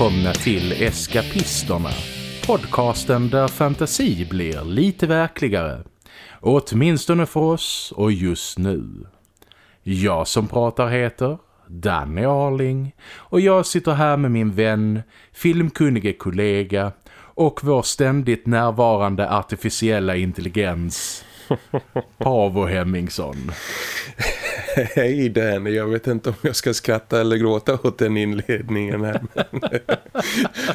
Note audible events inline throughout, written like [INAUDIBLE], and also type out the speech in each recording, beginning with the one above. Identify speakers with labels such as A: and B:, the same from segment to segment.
A: Välkomna till Eskapisterna. Podcasten där fantasi blir lite verkligare. Åtminstone för oss och just nu. Jag som pratar heter Danny Arling och jag sitter här med min vän, filmkunnige kollega och vår ständigt närvarande artificiella intelligens [LAUGHS] Pavo Hemmingsson. [LAUGHS]
B: Hej Danny, jag vet inte om jag ska skratta eller gråta åt den inledningen här.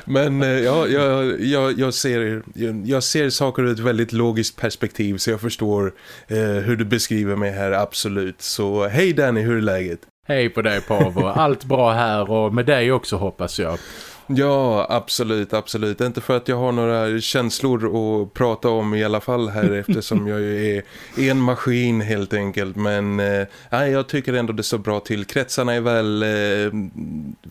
B: Men, [LAUGHS] eh, ja, jag, jag, jag, ser, jag ser saker ur ett väldigt logiskt perspektiv så jag förstår eh, hur du beskriver mig här, absolut. Så hej Danny, hur är läget?
A: Hej på dig Pavo, allt bra här och med dig också hoppas jag.
B: Ja, absolut, absolut. Inte för att jag har några känslor att prata om i alla fall här [LAUGHS] eftersom jag är en maskin helt enkelt. Men eh, jag tycker ändå det står bra till. Kretsarna är väl eh,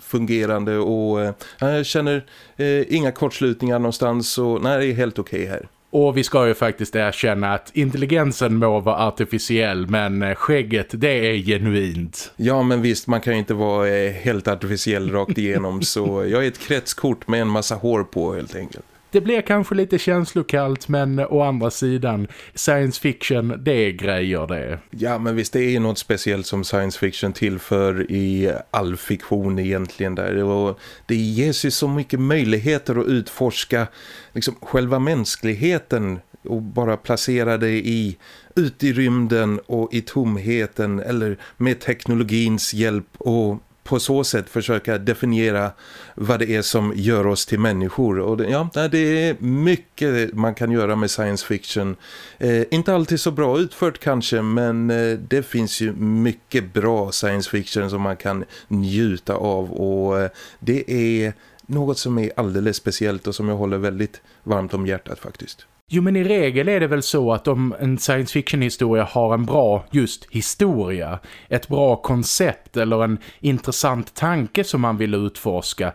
B: fungerande och eh, jag känner eh, inga kortslutningar någonstans. Så nej, det är helt okej okay här.
A: Och vi ska ju faktiskt erkänna att intelligensen må vara artificiell men eh, skägget det är genuint.
B: Ja men visst, man kan ju inte vara eh, helt artificiell rakt igenom så jag är ett kretskort med en massa hår på helt enkelt.
A: Det blir kanske lite känslokallt men å andra sidan science fiction det är grejer det.
B: Ja men visst det är ju något speciellt som science fiction tillför i all fiktion egentligen där och det ges ju så mycket möjligheter att utforska liksom själva mänskligheten och bara placera det i ut i rymden och i tomheten eller med teknologins hjälp och på så sätt försöka definiera vad det är som gör oss till människor. Och det, ja, det är mycket man kan göra med science fiction. Eh, inte alltid så bra utfört kanske, men eh, det finns ju mycket bra science fiction som man kan njuta av. Och eh, det är något som är alldeles speciellt och som jag håller väldigt varmt om hjärtat faktiskt.
A: Jo men i regel är det väl så att om en science fiction historia har en bra just historia, ett bra koncept eller en intressant tanke som man vill utforska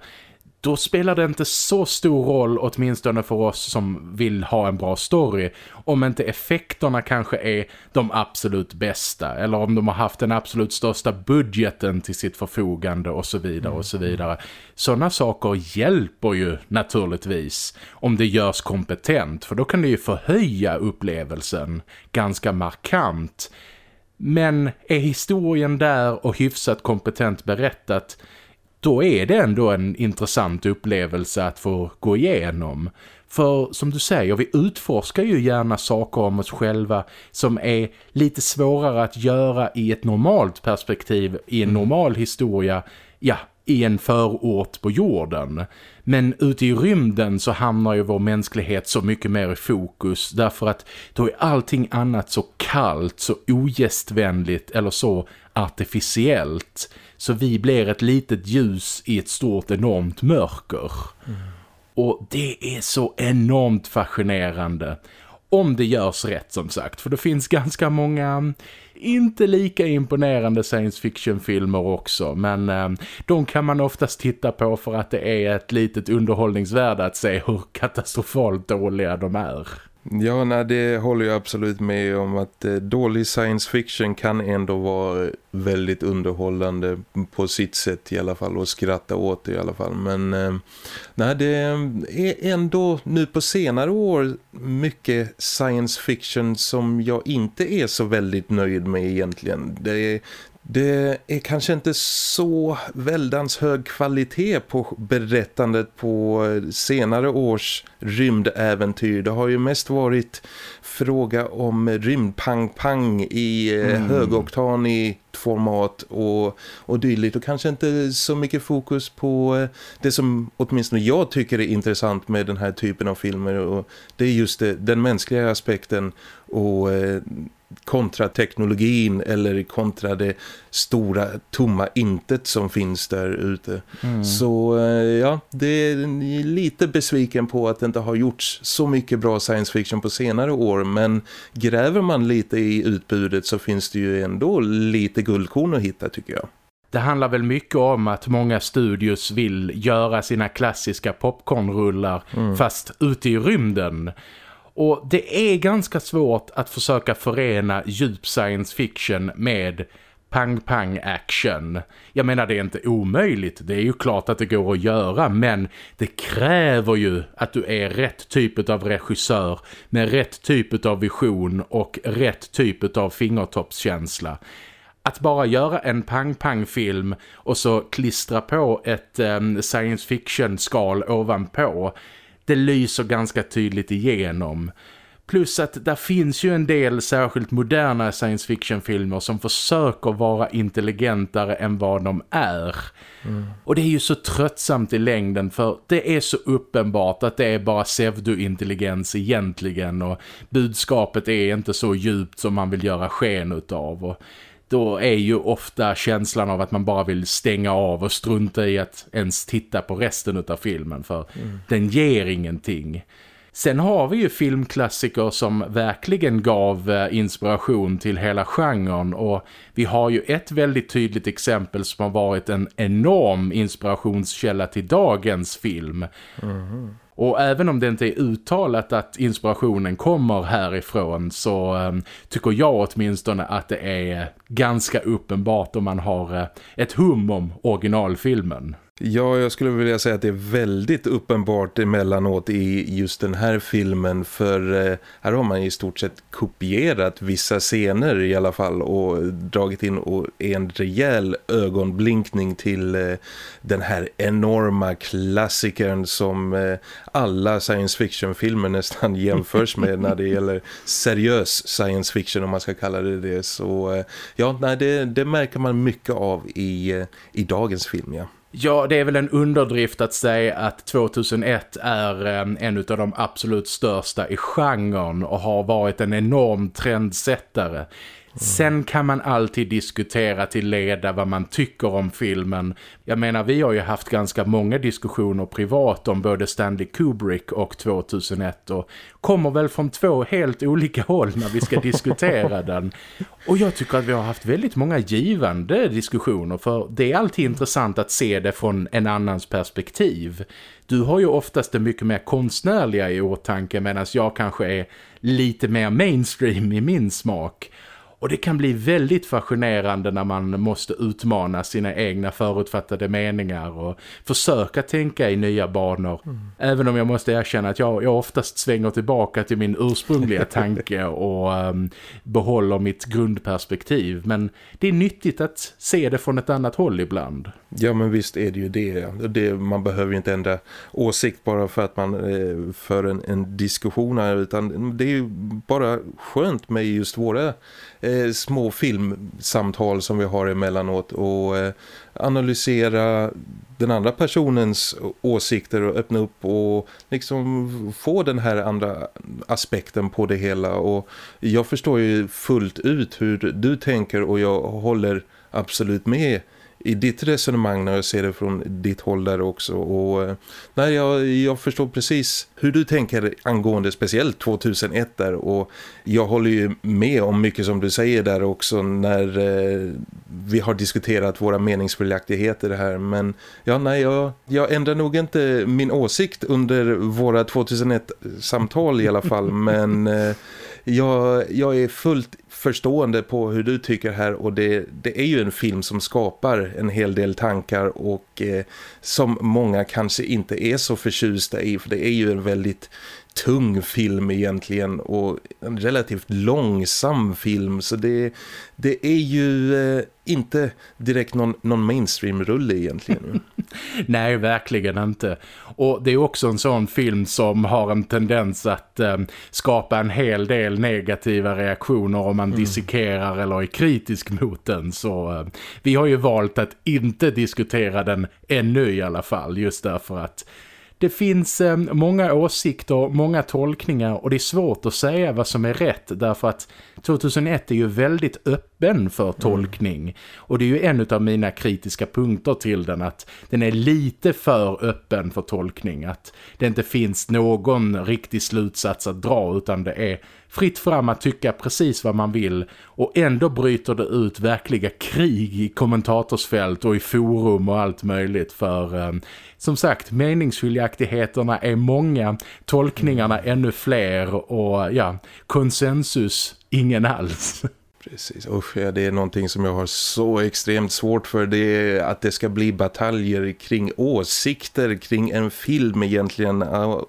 A: då spelar det inte så stor roll åtminstone för oss som vill ha en bra story om inte effekterna kanske är de absolut bästa eller om de har haft den absolut största budgeten till sitt förfogande och så vidare och så vidare. Sådana saker hjälper ju naturligtvis om det görs kompetent för då kan det ju förhöja upplevelsen ganska markant. Men är historien där och hyfsat kompetent berättat då är det ändå en intressant upplevelse att få gå igenom. För som du säger, vi utforskar ju gärna saker om oss själva som är lite svårare att göra i ett normalt perspektiv, i en mm. normal historia, ja, i en förort på jorden. Men ute i rymden så hamnar ju vår mänsklighet så mycket mer i fokus därför att då är allting annat så kallt, så ogästvänligt eller så artificiellt så vi blir ett litet ljus i ett stort enormt mörker. Mm. Och det är så enormt fascinerande. Om det görs rätt som sagt. För det finns ganska många mm, inte lika imponerande science fiction-filmer också. Men eh, de kan man oftast titta på för att det är ett litet underhållningsvärde att se hur katastrofalt dåliga de är.
B: Ja, nej, det håller jag absolut med om att eh, dålig science fiction kan ändå vara väldigt underhållande på sitt sätt i alla fall och skratta åt det i alla fall. Men eh, nej, det är ändå nu på senare år mycket science fiction som jag inte är så väldigt nöjd med egentligen. Det det är kanske inte så väldans hög kvalitet på berättandet på senare års rymdäventyr. Det har ju mest varit fråga om rymdpang-pang i eh, mm. högoktanig format och, och dylikt och kanske inte så mycket fokus på eh, det som åtminstone jag tycker är intressant med den här typen av filmer och det är just det, den mänskliga aspekten och eh, kontra teknologin eller kontra det stora tomma intet som finns där ute. Mm. Så eh, ja, det är lite besviken på att det inte har gjorts så mycket bra science fiction på senare år men gräver man lite i utbudet så finns det ju ändå lite guldkorn att hitta tycker jag.
A: Det handlar väl mycket om att många studios vill göra sina klassiska popcornrullar mm. fast ute i rymden. Och det är ganska svårt att försöka förena djup science fiction med pang-pang action. Jag menar det är inte omöjligt, det är ju klart att det går att göra men det kräver ju att du är rätt typ av regissör med rätt typ av vision och rätt typ av fingertoppskänsla. Att bara göra en pang-pang-film och så klistra på ett um, science fiction-skal ovanpå, det lyser ganska tydligt igenom. Plus att där finns ju en del särskilt moderna science fiction-filmer som försöker vara intelligentare än vad de är. Mm. Och det är ju så tröttsamt i längden för det är så uppenbart att det är bara pseudo-intelligens egentligen och budskapet är inte så djupt som man vill göra sken utav och då är ju ofta känslan av att man bara vill stänga av och strunta i att ens titta på resten av filmen för mm. den ger ingenting. Sen har vi ju filmklassiker som verkligen gav eh, inspiration till hela genren och vi har ju ett väldigt tydligt exempel som har varit en enorm inspirationskälla till dagens film. Mm. Och även om det inte är uttalat att inspirationen kommer härifrån så um, tycker jag åtminstone att det är ganska uppenbart om man har uh, ett hum om originalfilmen.
B: Ja, jag skulle vilja säga att det är väldigt uppenbart emellanåt i just den här filmen för eh, här har man i stort sett kopierat vissa scener i alla fall och dragit in en rejäl ögonblinkning till eh, den här enorma klassikern som eh, alla science fiction-filmer nästan [LAUGHS] jämförs med när det gäller seriös science fiction om man ska kalla det det. Så ja, nej, det, det märker man mycket av i, i dagens film, ja.
A: Ja, det är väl en underdrift att säga att 2001 är ehm, en av de absolut största i genren och har varit en enorm trendsättare. Sen kan man alltid diskutera till leda vad man tycker om filmen. Jag menar, vi har ju haft ganska många diskussioner privat om både Stanley Kubrick och 2001 och kommer väl från två helt olika håll när vi ska [LAUGHS] diskutera den. Och jag tycker att vi har haft väldigt många givande diskussioner för det är alltid intressant att se det från en annans perspektiv. Du har ju oftast det mycket mer konstnärliga i åtanke medan jag kanske är lite mer mainstream i min smak. Och det kan bli väldigt fascinerande när man måste utmana sina egna förutfattade meningar och försöka tänka i nya banor. Mm. Även om jag måste erkänna att jag, jag oftast svänger tillbaka till min ursprungliga [LAUGHS] tanke och um, behåller mitt grundperspektiv. Men det är nyttigt att se det från ett annat håll ibland.
B: Ja men visst är det ju det. det man behöver ju inte ändra åsikt bara för att man eh, för en, en diskussion här utan det är ju bara skönt med just våra eh, små filmsamtal som vi har emellanåt och eh, analysera den andra personens åsikter och öppna upp och liksom få den här andra aspekten på det hela. Och jag förstår ju fullt ut hur du tänker och jag håller absolut med i ditt resonemang när jag ser det från ditt håll där också. Och, eh, nej, jag, jag förstår precis hur du tänker angående speciellt 2001 där. Och jag håller ju med om mycket som du säger där också när eh, vi har diskuterat våra meningsskiljaktigheter här. Men ja nej jag, jag ändrar nog inte min åsikt under våra 2001-samtal i alla fall. [LAUGHS] Men eh, jag, jag är fullt förstående på hur du tycker här. Och det, det är ju en film som skapar en hel del tankar och eh, som många kanske inte är så förtjusta i. För det är ju en väldigt tung film egentligen och en relativt långsam film så det, det är ju eh, inte direkt någon, någon mainstream-rulle egentligen. [LAUGHS]
A: Nej, verkligen inte. Och det är också en sån film som har en tendens att eh, skapa en hel del negativa reaktioner om man mm. dissekerar eller är kritisk mot den. Så eh, vi har ju valt att inte diskutera den ännu i alla fall just därför att det finns eh, många åsikter, många tolkningar och det är svårt att säga vad som är rätt därför att 2001 är ju väldigt öppen för mm. tolkning mm. och det är ju en av mina kritiska punkter till den att den är lite för öppen för tolkning att det inte finns någon riktig slutsats att dra utan det är fritt fram att tycka precis vad man vill och ändå bryter det ut verkliga krig i kommentatorsfält och i forum och allt möjligt för eh, som sagt meningsskiljaktigheterna är många, tolkningarna ännu fler och ja, konsensus ingen alls. [LAUGHS]
B: Precis, Usch, ja, det är någonting som jag har så extremt svårt för det är att det ska bli bataljer kring åsikter kring en film egentligen.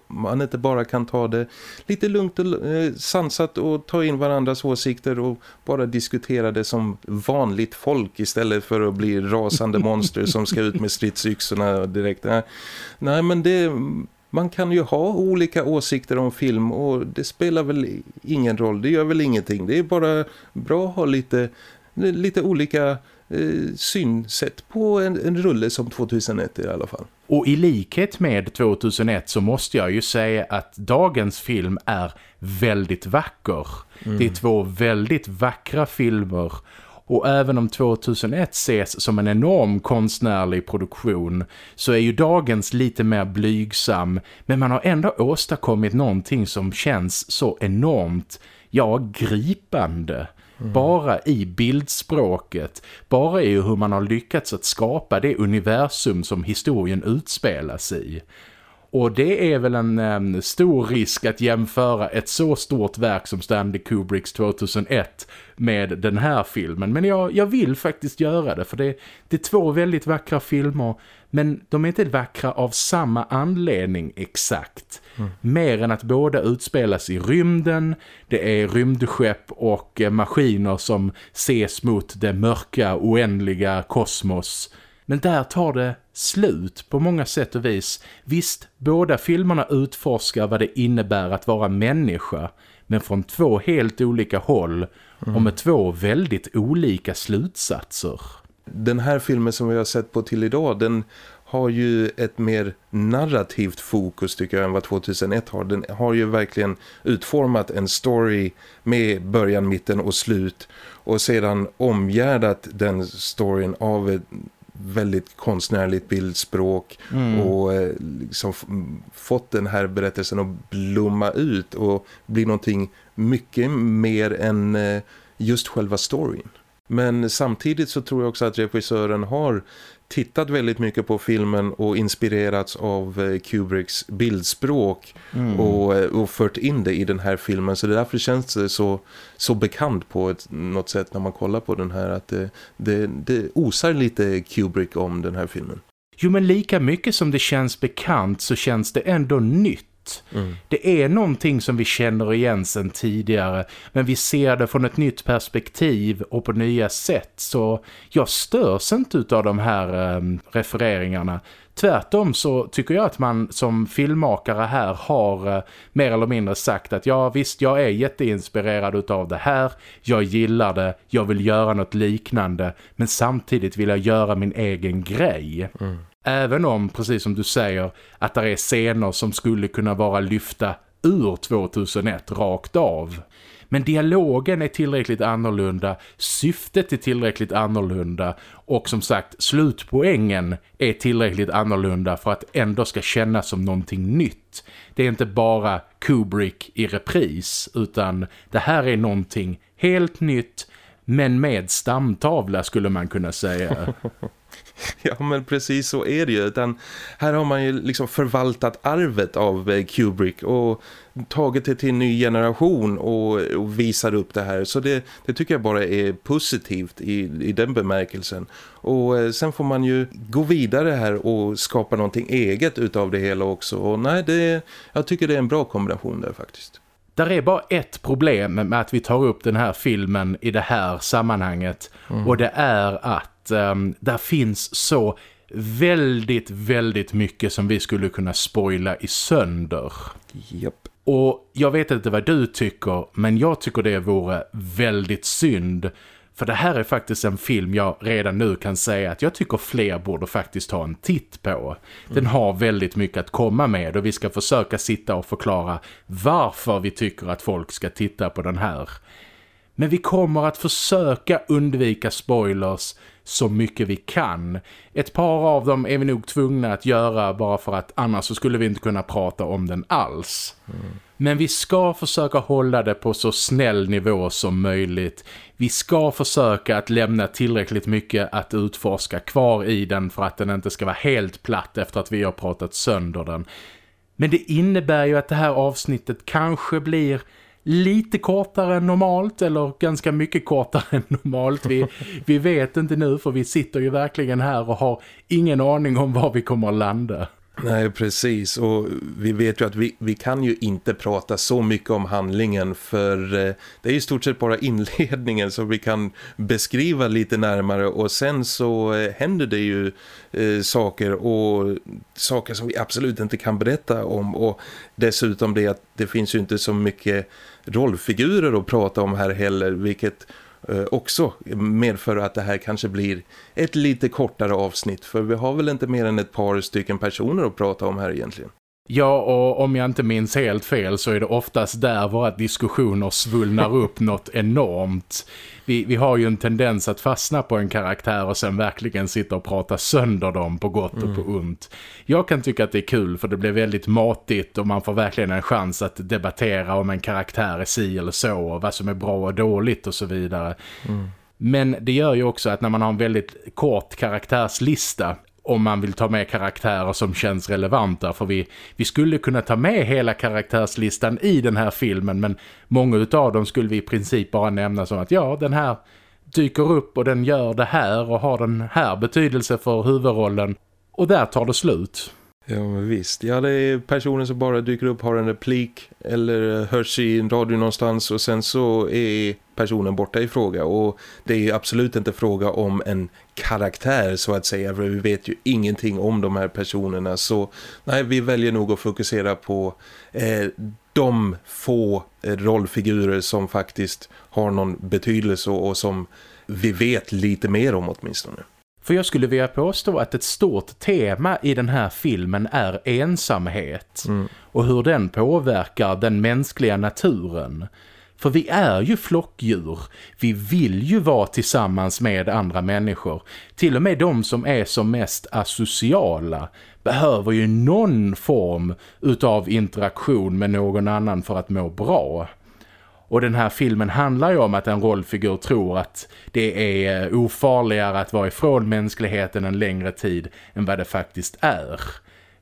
B: Man inte bara kan ta det lite lugnt och eh, sansat och ta in varandras åsikter och bara diskutera det som vanligt folk istället för att bli rasande monster som ska ut med stridsyxorna direkt. Nej, men det man kan ju ha olika åsikter om film och det spelar väl ingen roll, det gör väl ingenting. Det är bara bra att ha lite, lite olika eh, synsätt på en, en rulle som 2001 i alla fall.
A: Och i likhet med 2001 så måste jag ju säga att dagens film är väldigt vacker. Mm. Det är två väldigt vackra filmer och även om 2001 ses som en enorm konstnärlig produktion så är ju dagens lite mer blygsam men man har ändå åstadkommit någonting som känns så enormt, ja, gripande. Mm. Bara i bildspråket, bara i hur man har lyckats att skapa det universum som historien utspelas i. Och det är väl en um, stor risk att jämföra ett så stort verk som Stanley Kubricks 2001 med den här filmen. Men jag, jag vill faktiskt göra det för det, det är två väldigt vackra filmer men de är inte vackra av samma anledning exakt. Mm. Mer än att båda utspelas i rymden, det är rymdskepp och eh, maskiner som ses mot det mörka, oändliga kosmos- men där tar det slut på många sätt och vis. Visst, båda filmerna utforskar vad det innebär att vara människa. Men från två helt olika håll mm. och med två väldigt olika slutsatser.
B: Den här filmen som vi har sett på till idag, den har ju ett mer narrativt fokus tycker jag än vad 2001 har. Den har ju verkligen utformat en story med början, mitten och slut och sedan omgärdat den storyn av väldigt konstnärligt bildspråk mm. och eh, liksom fått den här berättelsen att blomma ut och bli någonting mycket mer än eh, just själva storyn. Men samtidigt så tror jag också att regissören har tittat väldigt mycket på filmen och inspirerats av eh, Kubricks bildspråk mm. och, eh, och fört in det i den här filmen. Så det därför känns det så, så bekant på ett, något sätt när man kollar på den här att det, det, det osar lite Kubrick om den här filmen.
A: Jo men lika mycket som det känns bekant så känns det ändå nytt. Mm. Det är någonting som vi känner igen sedan tidigare men vi ser det från ett nytt perspektiv och på nya sätt så jag störs inte av de här eh, refereringarna. Tvärtom så tycker jag att man som filmmakare här har eh, mer eller mindre sagt att ja visst jag är jätteinspirerad av det här, jag gillar det, jag vill göra något liknande men samtidigt vill jag göra min egen grej. Mm. Även om, precis som du säger, att det är scener som skulle kunna vara lyfta ur 2001 rakt av. Men dialogen är tillräckligt annorlunda, syftet är tillräckligt annorlunda och som sagt slutpoängen är tillräckligt annorlunda för att ändå ska kännas som någonting nytt. Det är inte bara Kubrick i repris utan det här är någonting helt nytt men med stamtavla skulle man kunna säga. [LAUGHS] [LAUGHS]
B: Ja men precis så är det ju. Utan här har man ju liksom förvaltat arvet av eh, Kubrick och tagit det till en ny generation och, och visar upp det här. Så det, det, tycker jag bara är positivt i, i den bemärkelsen. Och eh, sen får man ju gå vidare här och skapa någonting eget utav det hela också. Och nej, det, jag tycker det är en bra kombination där faktiskt.
A: Där är bara ett problem med att vi tar upp den här filmen i det här sammanhanget. Mm. Och det är att um, där finns så väldigt, väldigt mycket som vi skulle kunna spoila i sönder.
B: Yep.
A: Och jag vet inte vad du tycker, men jag tycker det vore väldigt synd. För det här är faktiskt en film jag redan nu kan säga att jag tycker fler borde faktiskt ta en titt på. Den mm. har väldigt mycket att komma med och vi ska försöka sitta och förklara varför vi tycker att folk ska titta på den här. Men vi kommer att försöka undvika spoilers så mycket vi kan. Ett par av dem är vi nog tvungna att göra bara för att annars så skulle vi inte kunna prata om den alls. Mm. Men vi ska försöka hålla det på så snäll nivå som möjligt. Vi ska försöka att lämna tillräckligt mycket att utforska kvar i den för att den inte ska vara helt platt efter att vi har pratat sönder den. Men det innebär ju att det här avsnittet kanske blir lite kortare än normalt eller ganska mycket kortare än normalt. Vi, [LAUGHS] vi vet inte nu för vi sitter ju verkligen här och har ingen aning om var vi kommer att landa.
B: Nej, precis. Och vi vet ju att vi, vi kan ju inte prata så mycket om handlingen för eh, det är i stort sett bara [LAUGHS] inledningen som vi kan beskriva lite närmare och sen så eh, händer det ju eh, saker och saker som vi absolut inte kan berätta om och dessutom det att det finns ju inte så mycket rollfigurer att prata om här heller vilket Eh, också medför att det här kanske blir ett lite kortare avsnitt för vi har väl inte mer än ett par stycken personer att prata om här egentligen.
A: Ja, och om jag inte minns helt fel så är det oftast där våra diskussioner svullnar upp något enormt. Vi, vi har ju en tendens att fastna på en karaktär och sen verkligen sitta och prata sönder dem på gott och på mm. ont. Jag kan tycka att det är kul för det blir väldigt matigt och man får verkligen en chans att debattera om en karaktär är si eller så och vad som är bra och dåligt och så vidare. Mm. Men det gör ju också att när man har en väldigt kort karaktärslista om man vill ta med karaktärer som känns relevanta för vi, vi skulle kunna ta med hela karaktärslistan i den här filmen men många av dem skulle vi i princip bara nämna som att ja den här dyker upp och den gör det här och har den här betydelse för huvudrollen och där tar det slut.
B: Ja men visst, ja det är personen som bara dyker upp, har en replik eller hörs i en radio någonstans och sen så är personen borta i fråga. Och det är absolut inte fråga om en karaktär så att säga för vi vet ju ingenting om de här personerna. Så nej vi väljer nog att fokusera på eh, de få eh, rollfigurer som faktiskt har någon betydelse och, och som vi vet lite mer om åtminstone.
A: För jag skulle vilja påstå att ett stort tema i den här filmen är ensamhet mm. och hur den påverkar den mänskliga naturen. För vi är ju flockdjur. Vi vill ju vara tillsammans med andra människor. Till och med de som är som mest asociala behöver ju någon form utav interaktion med någon annan för att må bra. Och den här filmen handlar ju om att en rollfigur tror att det är eh, ofarligare att vara ifrån mänskligheten en längre tid än vad det faktiskt är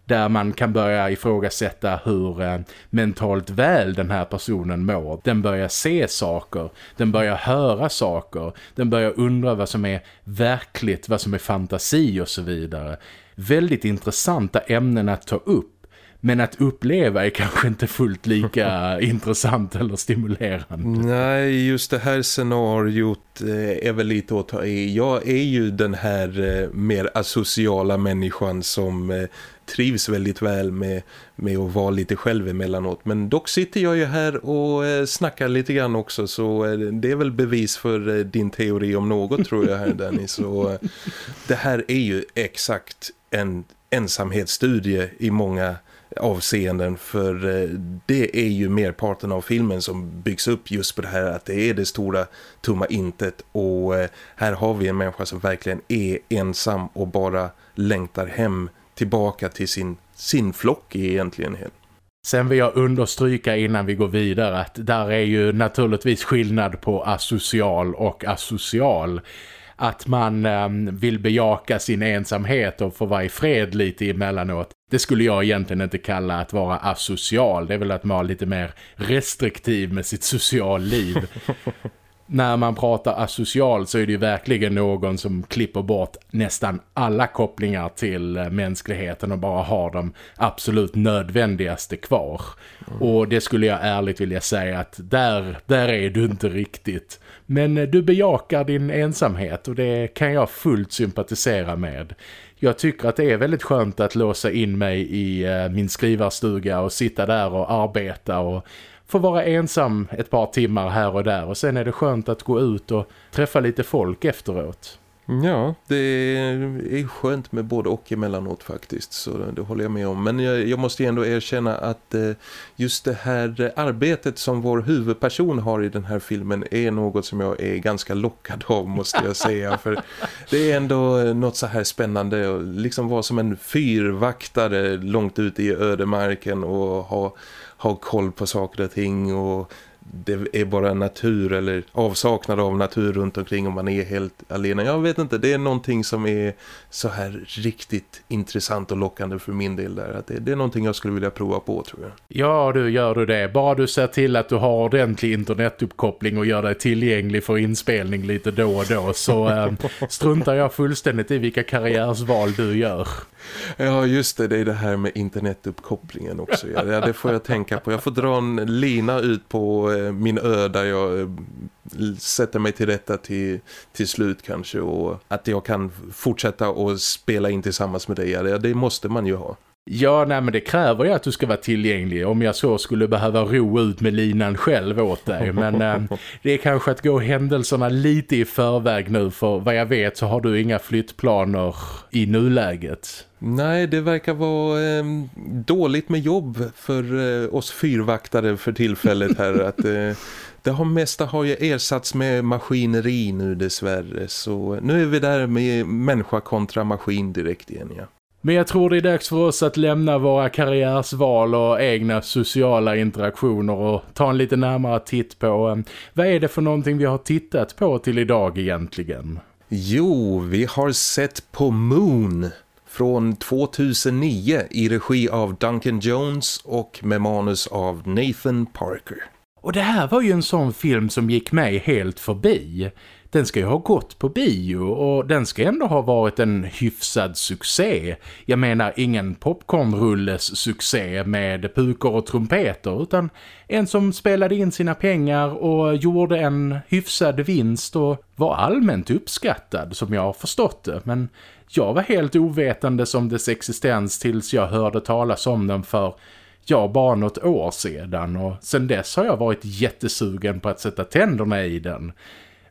A: där man kan börja ifrågasätta hur eh, mentalt väl den här personen mår. Den börjar se saker, den börjar höra saker, den börjar undra vad som är verkligt, vad som är fantasi och så vidare. Väldigt intressanta ämnen att ta upp. Men att uppleva är kanske inte fullt lika [LAUGHS] intressant eller stimulerande.
B: Nej, just det här scenariot eh, är väl lite att ta i. Jag är ju den här eh, mer asociala människan som trivs väldigt väl med, med att vara lite själv emellanåt. Men dock sitter jag ju här och eh, snackar lite grann också så eh, det är väl bevis för eh, din teori om något tror jag här Danny. Så eh, det här är ju exakt en ensamhetsstudie i många avseenden för eh, det är ju merparten av filmen som byggs upp just på det här att det är det stora tomma intet och eh, här har vi en människa som verkligen är ensam och bara längtar hem tillbaka till sin, sin flock egentligen.
A: Sen vill jag understryka innan vi går vidare att där är ju naturligtvis skillnad på asocial och asocial. Att man eh, vill bejaka sin ensamhet och få vara i fred lite emellanåt. Det skulle jag egentligen inte kalla att vara asocial. Det är väl att vara lite mer restriktiv med sitt [LAUGHS] social liv. när man pratar asocial så är det ju verkligen någon som klipper bort nästan alla kopplingar till eh, mänskligheten och bara har de absolut nödvändigaste kvar. Mm. Och det skulle jag ärligt vilja säga att där, där är du inte riktigt. Men eh, du bejakar din ensamhet och det kan jag fullt sympatisera med. Jag tycker att det är väldigt skönt att låsa in mig i eh, min skrivarstuga och sitta där och arbeta och få vara ensam ett par timmar här och där och sen är det skönt att gå ut och träffa lite folk efteråt.
B: Ja, det är skönt med både och emellanåt faktiskt, så det håller jag med om. Men jag, jag måste ändå erkänna att eh, just det här arbetet som vår huvudperson har i den här filmen är något som jag är ganska lockad av måste jag säga. För det är ändå något så här spännande att liksom vara som en fyrvaktare långt ute i ödemarken och ha ha koll på saker och ting och det är bara natur eller avsaknad av natur runt omkring och man är helt alena. Jag vet inte, det är någonting som är så här riktigt intressant och lockande för min del där. Att det, det är någonting jag skulle vilja prova på tror jag.
A: Ja, du gör du det. Bara du ser till att du har ordentlig internetuppkoppling och gör dig tillgänglig för inspelning lite då och då så äh, [LAUGHS] struntar jag fullständigt i vilka karriärsval du gör.
B: Ja just det, det är det här med internetuppkopplingen också. Ja, det får jag tänka på. Jag får dra en lina ut på eh, Eh, min ö där jag eh, sätter mig till detta till, till slut kanske. Och att jag kan fortsätta och spela in tillsammans med dig. Ja, det måste man ju ha.
A: Ja, nej men det kräver ju att du ska vara tillgänglig om jag så skulle behöva ro ut med linan själv åt dig. Men äh, [LAUGHS] det är kanske att gå händelserna lite i förväg nu för vad jag vet så har du inga flyttplaner i nuläget.
B: Nej, det verkar vara eh, dåligt med jobb för eh, oss fyrvaktare för tillfället här. [LAUGHS] att eh, Det har mesta har ju ersatts med maskineri nu dessvärre. Så nu är vi där med människa kontra maskin direkt igen, ja.
A: Men jag tror det är dags för oss att lämna våra karriärsval och egna sociala interaktioner och ta en lite närmare titt på um, vad är det för någonting vi har tittat på till idag egentligen?
B: Jo, vi har sett på Moon från 2009 i regi av Duncan Jones och med manus av Nathan Parker.
A: Och det här var ju en sån film som gick mig helt förbi den ska ju ha gått på bio och den ska ändå ha varit en hyfsad succé. Jag menar ingen popcornrulles succé med pukor och trumpeter utan en som spelade in sina pengar och gjorde en hyfsad vinst och var allmänt uppskattad som jag har förstått det. Men jag var helt ovetande om dess existens tills jag hörde talas om den för ja, bara något år sedan och sen dess har jag varit jättesugen på att sätta tänderna i den.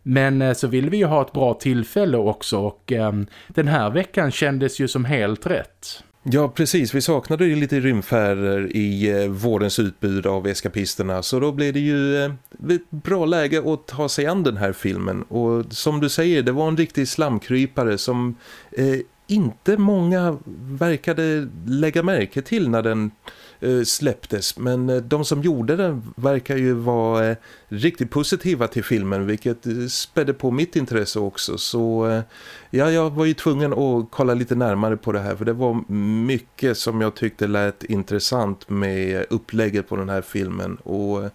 A: Men eh, så vill vi ju ha ett bra tillfälle också och eh, den här veckan kändes ju som helt rätt.
B: Ja, precis. Vi saknade ju lite rymdfärder i eh, vårens utbud av eskapisterna. Så då blev det ju eh, ett bra läge att ta sig an den här filmen. Och som du säger, det var en riktig slamkrypare som eh, inte många verkade lägga märke till när den Eh, släpptes. Men eh, de som gjorde den verkar ju vara eh, riktigt positiva till filmen vilket spädde på mitt intresse också. Så ja, jag var ju tvungen att kolla lite närmare på det här för det var mycket som jag tyckte lät intressant med upplägget på den här filmen. Och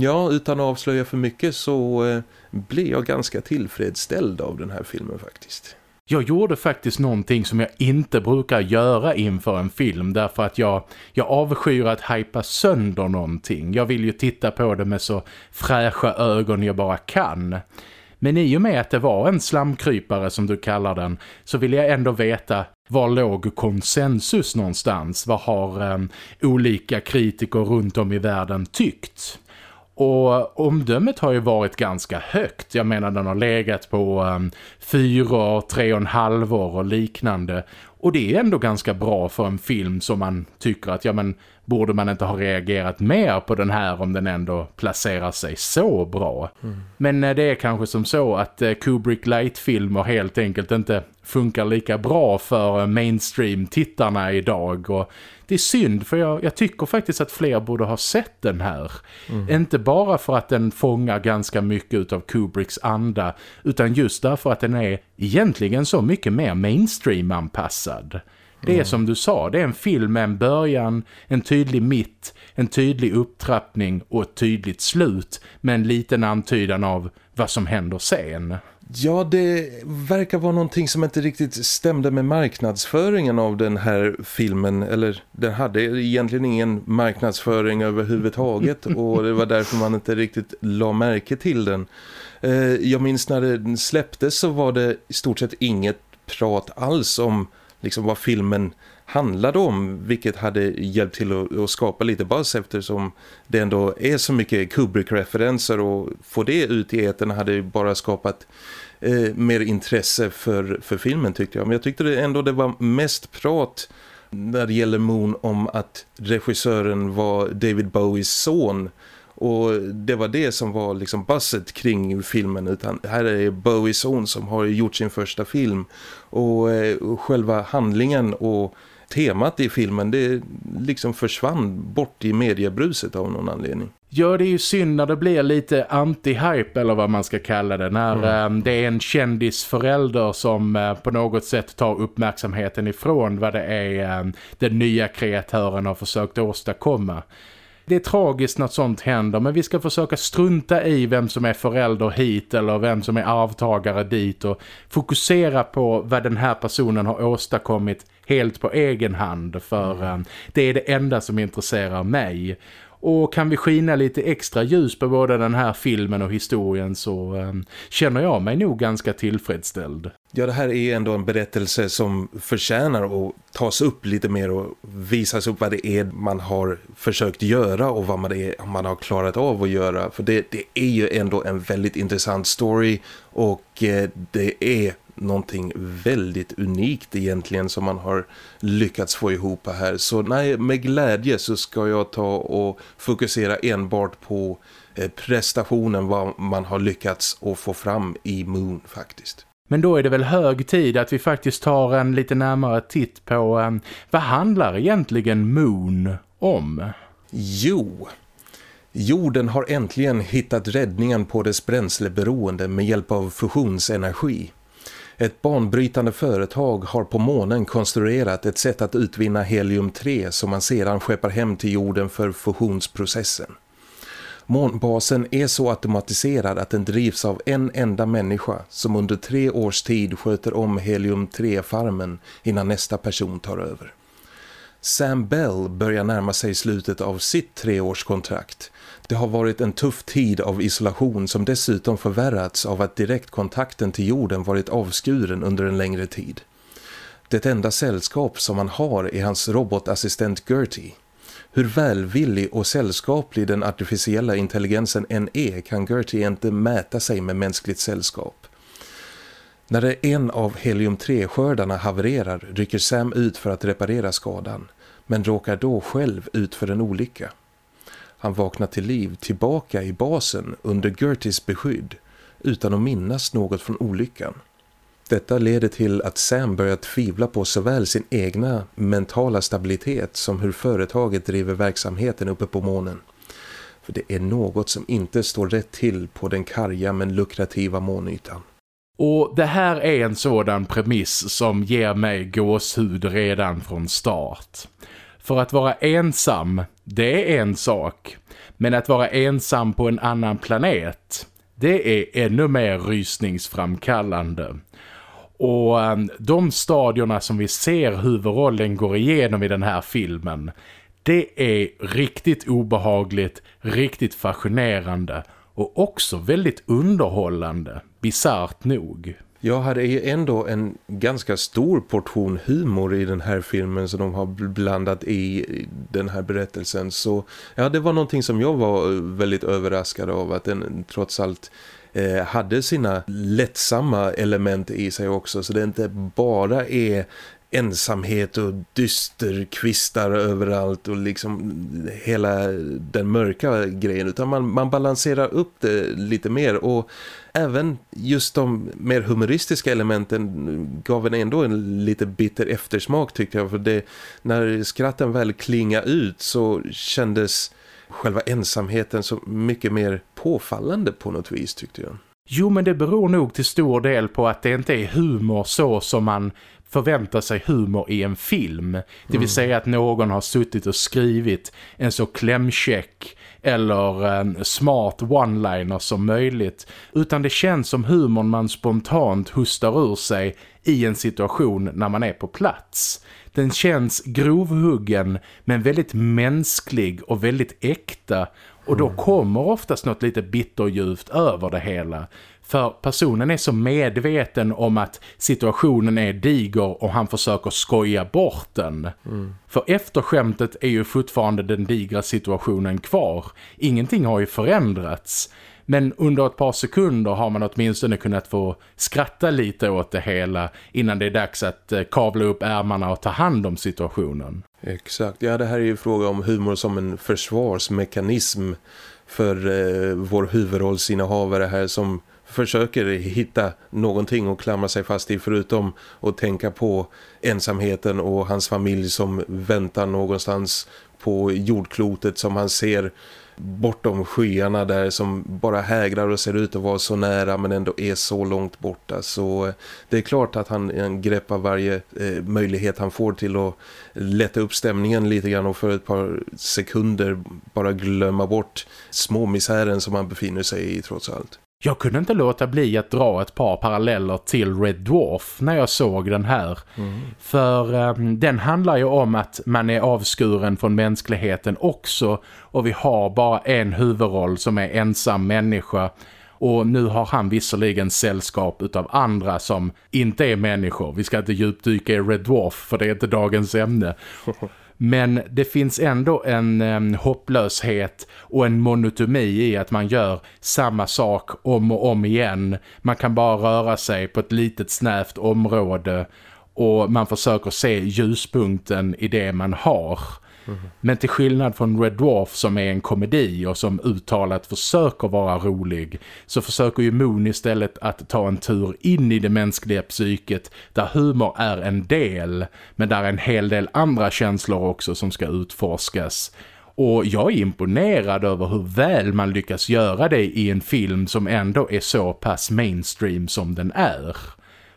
B: ja, utan att avslöja för mycket så blev jag ganska tillfredsställd av den här filmen faktiskt.
A: Jag gjorde faktiskt någonting som jag inte brukar göra inför en film därför att jag, jag avskyr att hypa sönder någonting. Jag vill ju titta på det med så fräscha ögon jag bara kan. Men i och med att det var en slamkrypare som du kallar den så vill jag ändå veta var låg konsensus någonstans? Vad har eh, olika kritiker runt om i världen tyckt? Och omdömet har ju varit ganska högt. Jag menar den har legat på um, fyra, tre och en halv år och liknande. Och det är ändå ganska bra för en film som man tycker att ja men borde man inte ha reagerat mer på den här om den ändå placerar sig så bra. Mm. Men eh, det är kanske som så att eh, Kubrick Light-filmer helt enkelt inte funkar lika bra för eh, mainstream-tittarna idag och det är synd för jag, jag, tycker faktiskt att fler borde ha sett den här. Mm. Inte bara för att den fångar ganska mycket av Kubricks anda utan just därför att den är egentligen så mycket mer mainstream-anpassad. Det är mm. som du sa, det är en film med en början, en tydlig mitt, en tydlig upptrappning och ett tydligt slut med en liten antydan av vad som händer sen.
B: Ja, det verkar vara någonting som inte riktigt stämde med marknadsföringen av den här filmen. Eller den hade egentligen ingen marknadsföring överhuvudtaget [LAUGHS] och det var därför man inte riktigt la märke till den. Eh, jag minns när den släpptes så var det i stort sett inget prat alls om liksom vad filmen handlade om vilket hade hjälpt till att, att skapa lite buzz eftersom det ändå är så mycket Kubrick-referenser och få det ut i eten hade bara skapat eh, mer intresse för, för filmen tyckte jag. Men jag tyckte det ändå det var mest prat när det gäller Moon om att regissören var David Bowies son och det var det som var liksom buzzet kring filmen utan här är Bowies son som har gjort sin första film och, eh, själva handlingen och temat i filmen det liksom försvann bort i mediebruset av någon anledning.
A: Ja, det är ju synd när det blir lite anti-hype eller vad man ska kalla det. När mm. eh, det är en kändisförälder som eh, på något sätt tar uppmärksamheten ifrån vad det är eh, den nya kreatören har försökt åstadkomma. Det är tragiskt när sånt händer men vi ska försöka strunta i vem som är förälder hit eller vem som är arvtagare dit och fokusera på vad den här personen har åstadkommit helt på egen hand för mm. det är det enda som intresserar mig. Och kan vi skina lite extra ljus på både den här filmen och historien så eh, känner jag mig nog ganska tillfredsställd.
B: Ja, det här är ändå en berättelse som förtjänar att tas upp lite mer och visas upp vad det är man har försökt göra och vad man, är, man har klarat av att göra. För det, det är ju ändå en väldigt intressant story och eh, det är någonting väldigt unikt egentligen som man har lyckats få ihop här. Så nej, med glädje så ska jag ta och fokusera enbart på eh, prestationen vad man har lyckats att få fram i Moon faktiskt.
A: Men då är det väl hög tid att vi faktiskt tar en lite närmare titt på um, vad handlar egentligen Moon om?
B: Jo, jorden har äntligen hittat räddningen på dess bränsleberoende med hjälp av fusionsenergi. Ett banbrytande företag har på månen konstruerat ett sätt att utvinna helium-3 som man sedan skeppar hem till jorden för fusionsprocessen. Månbasen är så automatiserad att den drivs av en enda människa som under tre års tid sköter om helium-3-farmen innan nästa person tar över. Sam Bell börjar närma sig slutet av sitt treårskontrakt det har varit en tuff tid av isolation som dessutom förvärrats av att direktkontakten till jorden varit avskuren under en längre tid. Det enda sällskap som han har är hans robotassistent Gertie. Hur välvillig och sällskaplig den artificiella intelligensen än är kan Gertie inte mäta sig med mänskligt sällskap. När en av helium-3-skördarna havererar rycker Sam ut för att reparera skadan men råkar då själv ut för en olycka. Han vaknar till liv tillbaka i basen under Gertys beskydd utan att minnas något från olyckan. Detta leder till att Sam börjar tvivla på såväl sin egna mentala stabilitet som hur företaget driver verksamheten uppe på månen. För det är något som inte står rätt till på den karga men lukrativa månytan.
A: Och det här är en sådan premiss som ger mig gåshud redan från start. För att vara ensam, det är en sak. Men att vara ensam på en annan planet, det är ännu mer rysningsframkallande. Och ehm, de stadierna som vi ser huvudrollen går igenom i den här filmen, det är riktigt obehagligt, riktigt fascinerande och också väldigt underhållande, bizart nog.
B: Ja, här är ändå en ganska stor portion humor i den här filmen som de har blandat i den här berättelsen. Så ja, det var någonting som jag var eh, väldigt överraskad av att den trots allt eh, hade sina lättsamma element i sig också. Så det inte bara är ensamhet och dysterkvistar överallt och liksom hela den mörka grejen utan man, man balanserar upp det lite mer och även just de mer humoristiska elementen gav en ändå en lite bitter eftersmak tyckte jag för det, när skratten väl klinga ut så kändes själva ensamheten så mycket mer påfallande på något vis tyckte jag.
A: Jo men det beror nog till stor del på att det inte är humor så som man förväntar sig humor i en film. Det vill mm. säga att någon har suttit och skrivit en så klämcheck eller en smart one-liner som möjligt. Utan det känns som humorn man spontant hustar ur sig i en situation när man är på plats. Den känns grovhuggen men väldigt mänsklig och väldigt äkta och då mm. kommer oftast något lite bitterljuvt över det hela. För personen är så medveten om att situationen är diger och han försöker skoja bort den. Mm. För efterskämtet är ju fortfarande den digra situationen kvar. Ingenting har ju förändrats. Men under ett par sekunder har man åtminstone kunnat få skratta lite åt det hela innan det är dags att eh, kavla upp ärmarna och ta hand om situationen.
B: Exakt, ja det här är ju fråga om humor som en försvarsmekanism för eh, vår huvudrollsinnehavare här som försöker hitta någonting att klamra sig fast i förutom att tänka på ensamheten och hans familj som väntar någonstans på jordklotet som han ser bortom skyarna där som bara hägrar och ser ut att vara så nära men ändå är så långt borta. Så eh, det är klart att han greppar varje eh, möjlighet han får till att lätta upp stämningen lite grann och för ett par sekunder bara glömma bort små misären som han befinner sig i trots allt.
A: Jag kunde inte låta bli att dra ett par paralleller till Red Dwarf när jag såg den här. Mm. För um, den handlar ju om att man är avskuren från mänskligheten också och vi har bara en huvudroll som är ensam människa. Och nu har han visserligen sällskap utav andra som inte är människor. Vi ska inte djupdyka i Red Dwarf för det är inte dagens ämne. Men det finns ändå en eh, hopplöshet och en monotomi i att man gör samma sak om och om igen. Man kan bara röra sig på ett litet snävt område och man försöker se ljuspunkten i det man har. Men till skillnad från Red Dwarf som är en komedi och som uttalat försöker vara rolig så försöker ju Moon istället att ta en tur in i det mänskliga psyket där humor är en del men där en hel del andra känslor också som ska utforskas. Och jag är imponerad över hur väl man lyckas göra det i en film som ändå är så pass mainstream som den är.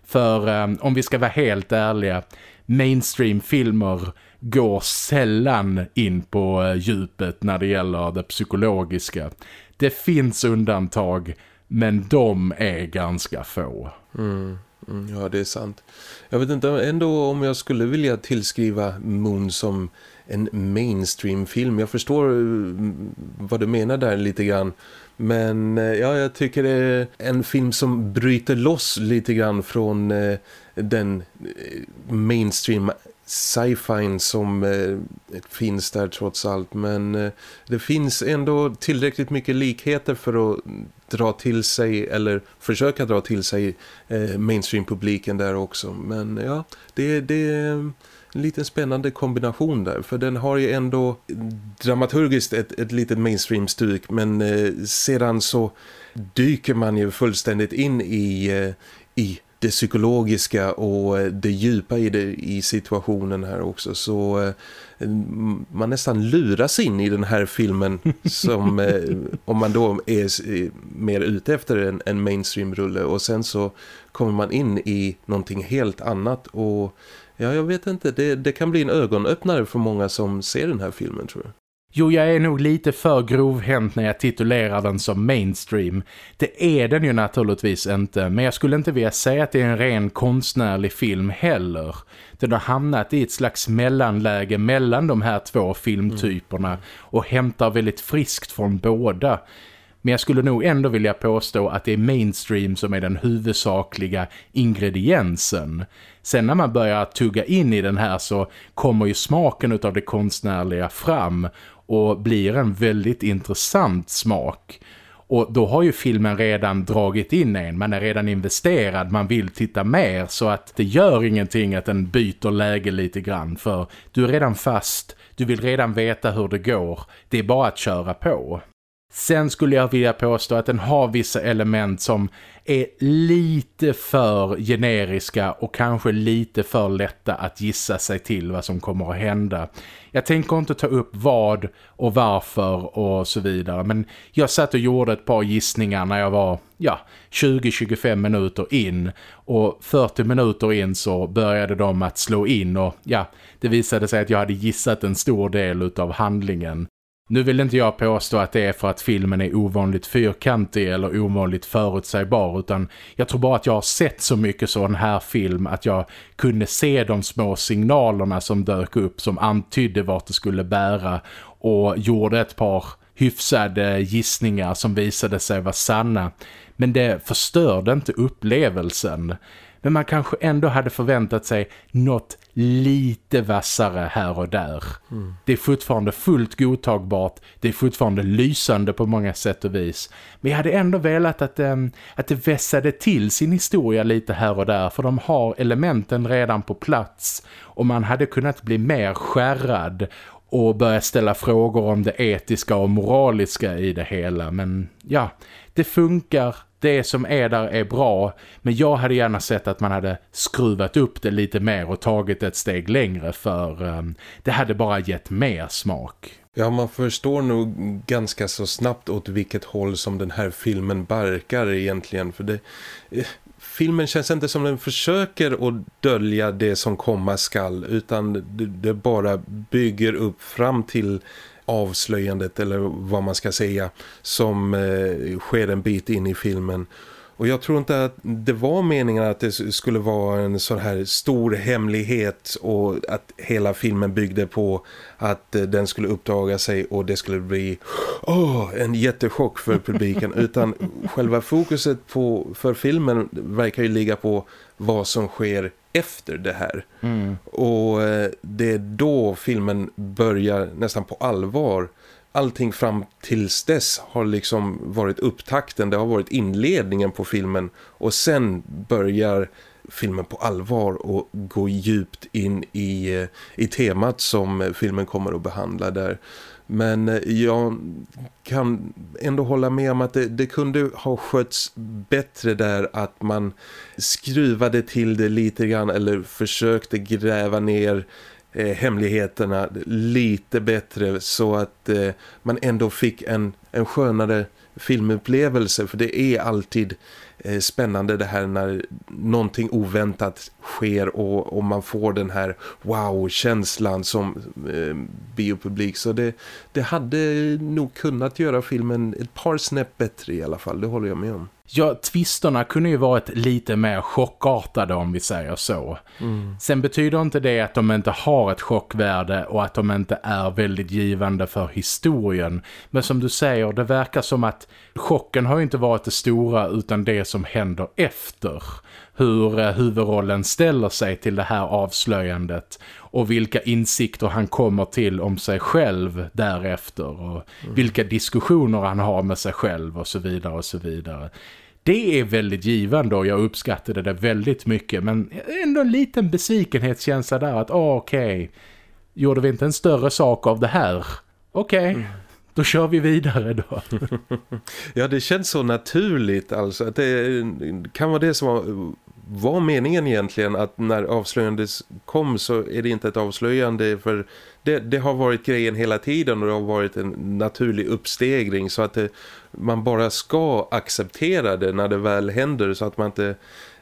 A: För um, om vi ska vara helt ärliga, mainstream-filmer går sällan in på eh, djupet när det gäller det psykologiska. Det finns undantag, men de är ganska få.
B: Mm, mm, ja, det är sant. Jag vet inte ändå om jag skulle vilja tillskriva Moon som en mainstream-film. Jag förstår eh, vad du menar där lite grann. Men eh, ja, jag tycker det är en film som bryter loss lite grann från eh, den mainstream sci-fi som eh, finns där trots allt men eh, det finns ändå tillräckligt mycket likheter för att dra till sig eller försöka dra till sig eh, mainstream-publiken där också. Men ja, det, det är en liten spännande kombination där för den har ju ändå dramaturgiskt ett, ett litet mainstream-stuk men eh, sedan så dyker man ju fullständigt in i, eh, i det psykologiska och eh, det djupa i, det, i situationen här också. Så eh, man nästan luras in i den här filmen som [LAUGHS] eh, om man då är mer ute efter en, en mainstream-rulle. Och sen så kommer man in i någonting helt annat. Och ja jag vet inte, det, det kan bli en ögonöppnare för många som ser den här filmen tror jag.
A: Jo, jag är nog lite för grovhänt när jag titulerar den som mainstream. Det är den ju naturligtvis inte, men jag skulle inte vilja säga att det är en ren konstnärlig film heller. Den har hamnat i ett slags mellanläge mellan de här två filmtyperna och hämtar väldigt friskt från båda. Men jag skulle nog ändå vilja påstå att det är mainstream som är den huvudsakliga ingrediensen. Sen när man börjar tugga in i den här så kommer ju smaken av det konstnärliga fram och blir en väldigt intressant smak. Och då har ju filmen redan dragit in en, man är redan investerad, man vill titta mer så att det gör ingenting att den byter läge lite grann för du är redan fast, du vill redan veta hur det går, det är bara att köra på. Sen skulle jag vilja påstå att den har vissa element som är lite för generiska och kanske lite för lätta att gissa sig till vad som kommer att hända. Jag tänker inte ta upp vad och varför och så vidare men jag satt och gjorde ett par gissningar när jag var ja, 20-25 minuter in och 40 minuter in så började de att slå in och ja, det visade sig att jag hade gissat en stor del av handlingen. Nu vill inte jag påstå att det är för att filmen är ovanligt fyrkantig eller ovanligt förutsägbar utan jag tror bara att jag har sett så mycket sån här film att jag kunde se de små signalerna som dök upp som antydde vart det skulle bära och gjorde ett par hyfsade gissningar som visade sig vara sanna. Men det förstörde inte upplevelsen. Men man kanske ändå hade förväntat sig något lite vassare här och där. Mm. Det är fortfarande fullt godtagbart. Det är fortfarande lysande på många sätt och vis. Men jag hade ändå velat att, ähm, att det vässade till sin historia lite här och där. För de har elementen redan på plats. Och man hade kunnat bli mer skärrad och börja ställa frågor om det etiska och moraliska i det hela. Men ja, det funkar det som är där är bra men jag hade gärna sett att man hade skruvat upp det lite mer och tagit ett steg längre för um, det hade bara gett mer smak.
B: Ja, man förstår nog ganska så snabbt åt vilket håll som den här filmen barkar egentligen. För det, eh, filmen känns inte som den försöker att dölja det som komma skall utan det, det bara bygger upp fram till avslöjandet eller vad man ska säga som eh, sker en bit in i filmen. Och jag tror inte att det var meningen att det skulle vara en sån här stor hemlighet och att hela filmen byggde på att eh, den skulle uppdaga sig och det skulle bli oh, en jättechock för [LAUGHS] publiken. Utan själva fokuset på, för filmen verkar ju ligga på vad som sker efter det här. Mm. Och eh, det är då filmen börjar nästan på allvar allting fram tills dess har liksom varit upptakten, det har varit inledningen på filmen och sen börjar filmen på allvar och gå djupt in i, eh, i temat som eh, filmen kommer att behandla där. Men eh, jag kan ändå hålla med om att det, det, kunde ha skötts bättre där att man skruvade till det lite grann eller försökte gräva ner eh, hemligheterna lite bättre så att eh, man ändå fick en, en skönare filmupplevelse för det är alltid eh, spännande det här när någonting oväntat sker och, och man får den här wow-känslan som eh, biopublik så det, det hade nog kunnat göra filmen ett par snäpp bättre i alla fall, det håller jag med om.
A: Ja, tvisterna kunde ju varit lite mer chockartade om vi säger så. Mm. Sen betyder inte det att de inte har ett chockvärde och att de inte är väldigt givande för historien. Men som du säger, det verkar som att chocken har inte varit det stora utan det som händer efter. Hur eh, huvudrollen ställer sig till det här avslöjandet och vilka insikter han kommer till om sig själv därefter och mm. vilka diskussioner han har med sig själv och så vidare och så vidare. Det är väldigt givande och jag uppskattade det väldigt mycket men ändå en liten besvikenhetskänsla där att oh, okej, okay, gjorde vi inte en större sak av det här? Okej, okay. mm. Då kör vi vidare då. [LAUGHS]
B: ja, det känns så naturligt alltså. Att det kan vara det som var, var meningen egentligen att när avslöjandet kom så är det inte ett avslöjande för det, det har varit grejen hela tiden och det har varit en naturlig uppstegring. Så att det, man bara ska acceptera det när det väl händer så att man inte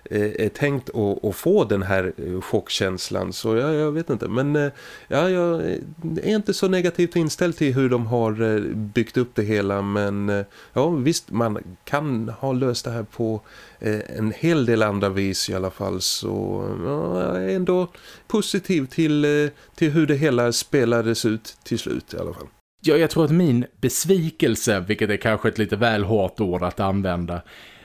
B: eh, är tänkt att, att, få den här eh, chockkänslan. Så jag, jag vet inte. Men eh, ja, jag är inte så negativt inställd till hur de har byggt upp det hela. Men ja visst man kan ha löst det här på en hel del andra vis i alla fall. Så ja, jag är ändå positiv till, till hur det hela spelades ut till slut i alla fall.
A: Ja, jag tror att min besvikelse, vilket är kanske ett lite väl hårt ord att använda,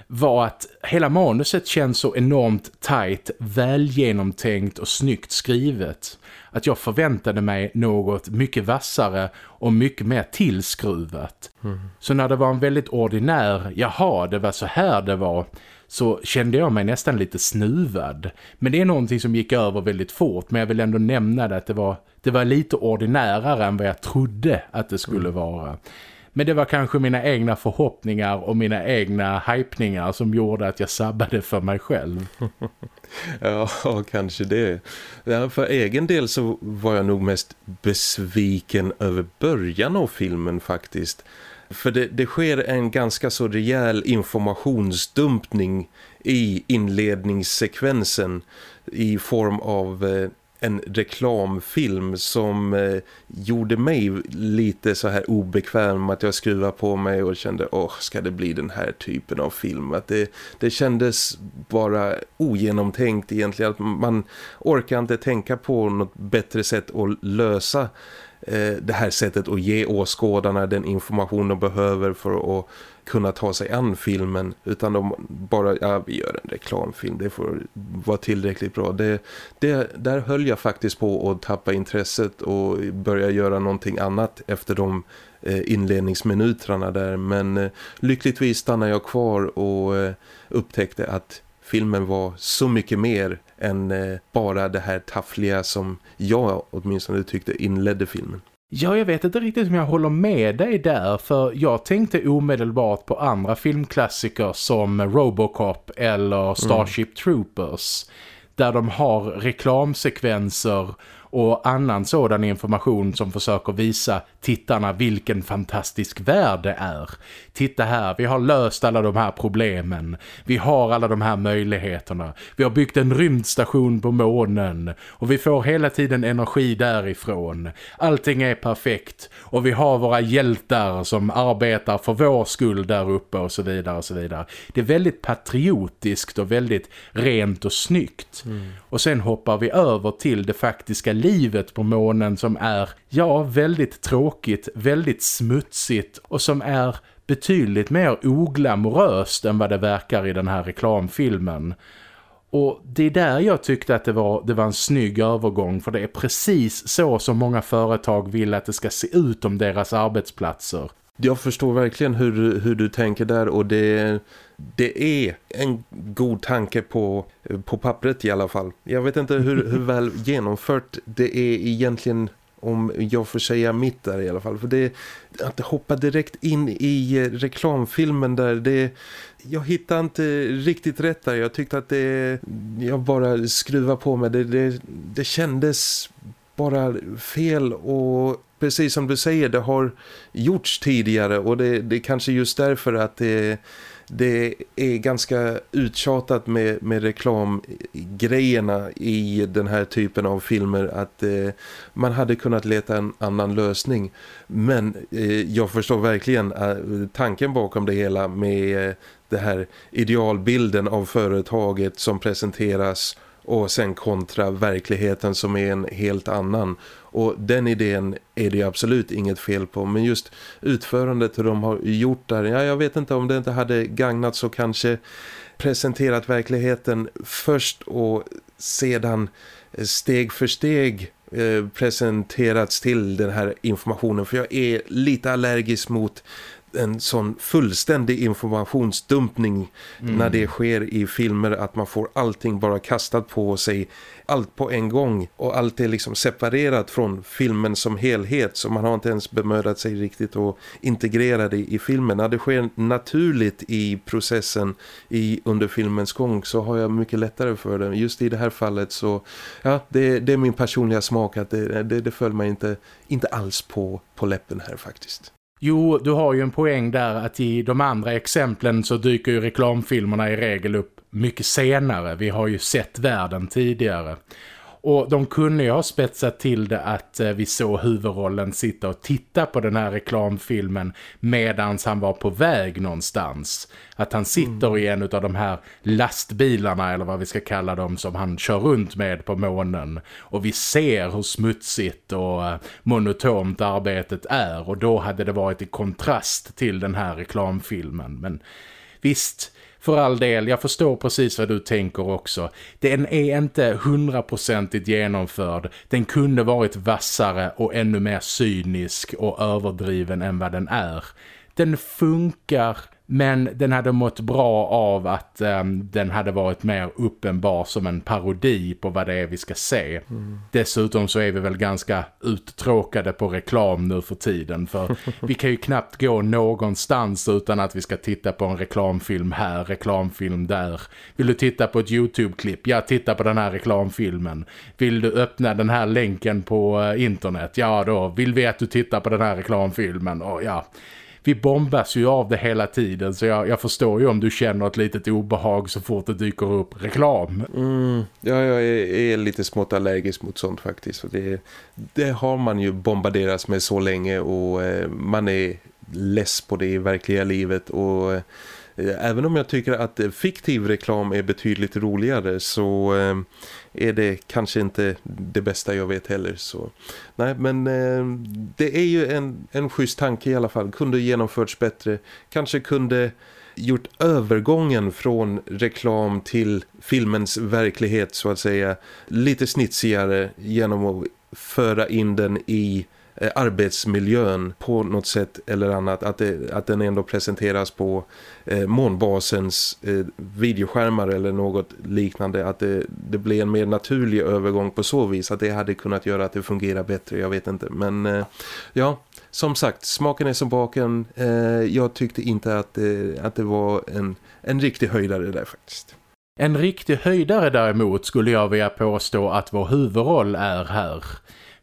A: var att hela manuset känns så enormt tajt, väl genomtänkt och snyggt skrivet. Att jag förväntade mig något mycket vassare och mycket mer tillskruvat. Mm. Så när det var en väldigt ordinär, jaha det var så här det var, så kände jag mig nästan lite snuvad. Men det är någonting som gick över väldigt fort men jag vill ändå nämna det att det var, det var lite ordinärare än vad jag trodde att det skulle mm. vara. Men det var kanske mina egna förhoppningar och mina egna hypningar som gjorde att jag sabbade för mig själv. [LAUGHS]
B: ja, kanske det. Ja, för egen del så var jag nog mest besviken över början av filmen faktiskt. För det, det sker en ganska så rejäl informationsdumpning i inledningssekvensen i form av eh, en reklamfilm som eh, gjorde mig lite så här obekväm att jag skruvade på mig och kände, åh ska det bli den här typen av film? Att det, det kändes bara ogenomtänkt egentligen att man orkar inte tänka på något bättre sätt att lösa Eh, det här sättet att ge åskådarna den information de behöver för att kunna ta sig an filmen utan de bara, ja vi gör en reklamfilm, det får vara tillräckligt bra. Det, det, där höll jag faktiskt på att tappa intresset och börja göra någonting annat efter de eh, inledningsminuterna där men eh, lyckligtvis stannade jag kvar och upptäckte att filmen var så mycket mer än bara det här taffliga som jag åtminstone tyckte inledde filmen.
A: Ja, jag vet inte riktigt om jag håller med dig där för jag tänkte omedelbart på andra filmklassiker som Robocop eller Starship mm. Troopers där de har reklamsekvenser och annan sådan information som försöker visa tittarna vilken fantastisk värld det är. Titta här, vi har löst alla de här problemen. Vi har alla de här möjligheterna. Vi har byggt en rymdstation på månen och vi får hela tiden energi därifrån. Allting är perfekt och vi har våra hjältar som arbetar för vår skull där uppe och så vidare och så vidare. Det är väldigt patriotiskt och väldigt rent och snyggt. Mm. Och sen hoppar vi över till det faktiska livet på månen som är, ja, väldigt tråkigt, väldigt smutsigt och som är betydligt mer oglamoröst än vad det verkar i den här reklamfilmen. Och det är där jag tyckte att det var, det var en snygg övergång för det är precis så som många företag vill att det ska se ut om deras arbetsplatser.
B: Jag förstår verkligen hur, hur du tänker där och det, det är en god tanke på, på pappret i alla fall. Jag vet inte hur, hur [LAUGHS] väl genomfört det är egentligen om jag får säga mitt där i alla fall. För det, att hoppa direkt in i reklamfilmen där, det, jag hittade inte riktigt rätt där. Jag tyckte att det, jag bara skruvar på mig. Det, det, det kändes bara fel och precis som du säger, det har gjorts tidigare och det, det är kanske just därför att det, det är ganska uttjatat med, med reklamgrejerna i den här typen av filmer att eh, man hade kunnat leta en annan lösning. Men eh, jag förstår verkligen eh, tanken bakom det hela med eh, det här idealbilden av företaget som presenteras och sen kontra verkligheten som är en helt annan. Och den idén är det absolut inget fel på. Men just utförandet hur de har gjort där. Ja, jag vet inte om det inte hade gagnat så kanske presenterat verkligheten först och sedan steg för steg eh, presenterats till den här informationen. För jag är lite allergisk mot en sån fullständig informationsdumpning mm. när det sker i filmer att man får allting bara kastat på sig allt på en gång och allt är liksom separerat från filmen som helhet så man har inte ens bemödat sig riktigt att integrera det i filmen. När det sker naturligt i processen i, under filmens gång så har jag mycket lättare för det. Just i det här fallet så ja, det, det är min personliga smak att det, det, det föll mig inte, inte alls på, på läppen här faktiskt.
A: Jo, du har ju en poäng där att i de andra exemplen så dyker ju reklamfilmerna i regel upp mycket senare. Vi har ju sett världen tidigare. Och de kunde ju ha spetsat till det att eh, vi såg huvudrollen sitta och titta på den här reklamfilmen medans han var på väg någonstans. Att han sitter mm. i en av de här lastbilarna eller vad vi ska kalla dem som han kör runt med på månen. Och vi ser hur smutsigt och eh, monotont arbetet är och då hade det varit i kontrast till den här reklamfilmen. Men visst för all del, jag förstår precis vad du tänker också. Den är inte hundraprocentigt genomförd. Den kunde varit vassare och ännu mer cynisk och överdriven än vad den är. Den funkar men den hade mått bra av att um, den hade varit mer uppenbar som en parodi på vad det är vi ska se. Mm. Dessutom så är vi väl ganska uttråkade på reklam nu för tiden. För [LAUGHS] vi kan ju knappt gå någonstans utan att vi ska titta på en reklamfilm här, reklamfilm där. Vill du titta på ett Youtube-klipp? Ja, titta på den här reklamfilmen. Vill du öppna den här länken på uh, internet? Ja då. Vill vi att du tittar på den här reklamfilmen? Och ja vi bombas ju av det hela tiden så jag, jag förstår ju om du känner ett litet obehag så fort det dyker upp reklam.
B: Mm, ja, jag är, är, lite smått allergisk mot sånt faktiskt. Det, det har man ju bombarderats med så länge och eh, man är less på det i verkliga livet och... Eh, Eh, även om jag tycker att fiktiv reklam är betydligt roligare så eh, är det kanske inte det bästa jag vet heller. Så. Nej, men eh, det är ju en, en schysst tanke i alla fall. Kunde genomförts bättre. Kanske kunde gjort övergången från reklam till filmens verklighet så att säga lite snitsigare genom att föra in den i Eh, arbetsmiljön på något sätt eller annat. Att, det, att den ändå presenteras på eh, månbasens eh, videoskärmar eller något liknande. Att det, det blir en mer naturlig övergång på så vis. Att det hade kunnat göra att det fungerar bättre, jag vet inte. Men eh, ja, som sagt, smaken är som baken. Eh, jag tyckte inte att, att det var en, en riktig höjdare där faktiskt.
A: En riktig höjdare däremot skulle jag vilja påstå att vår huvudroll är här.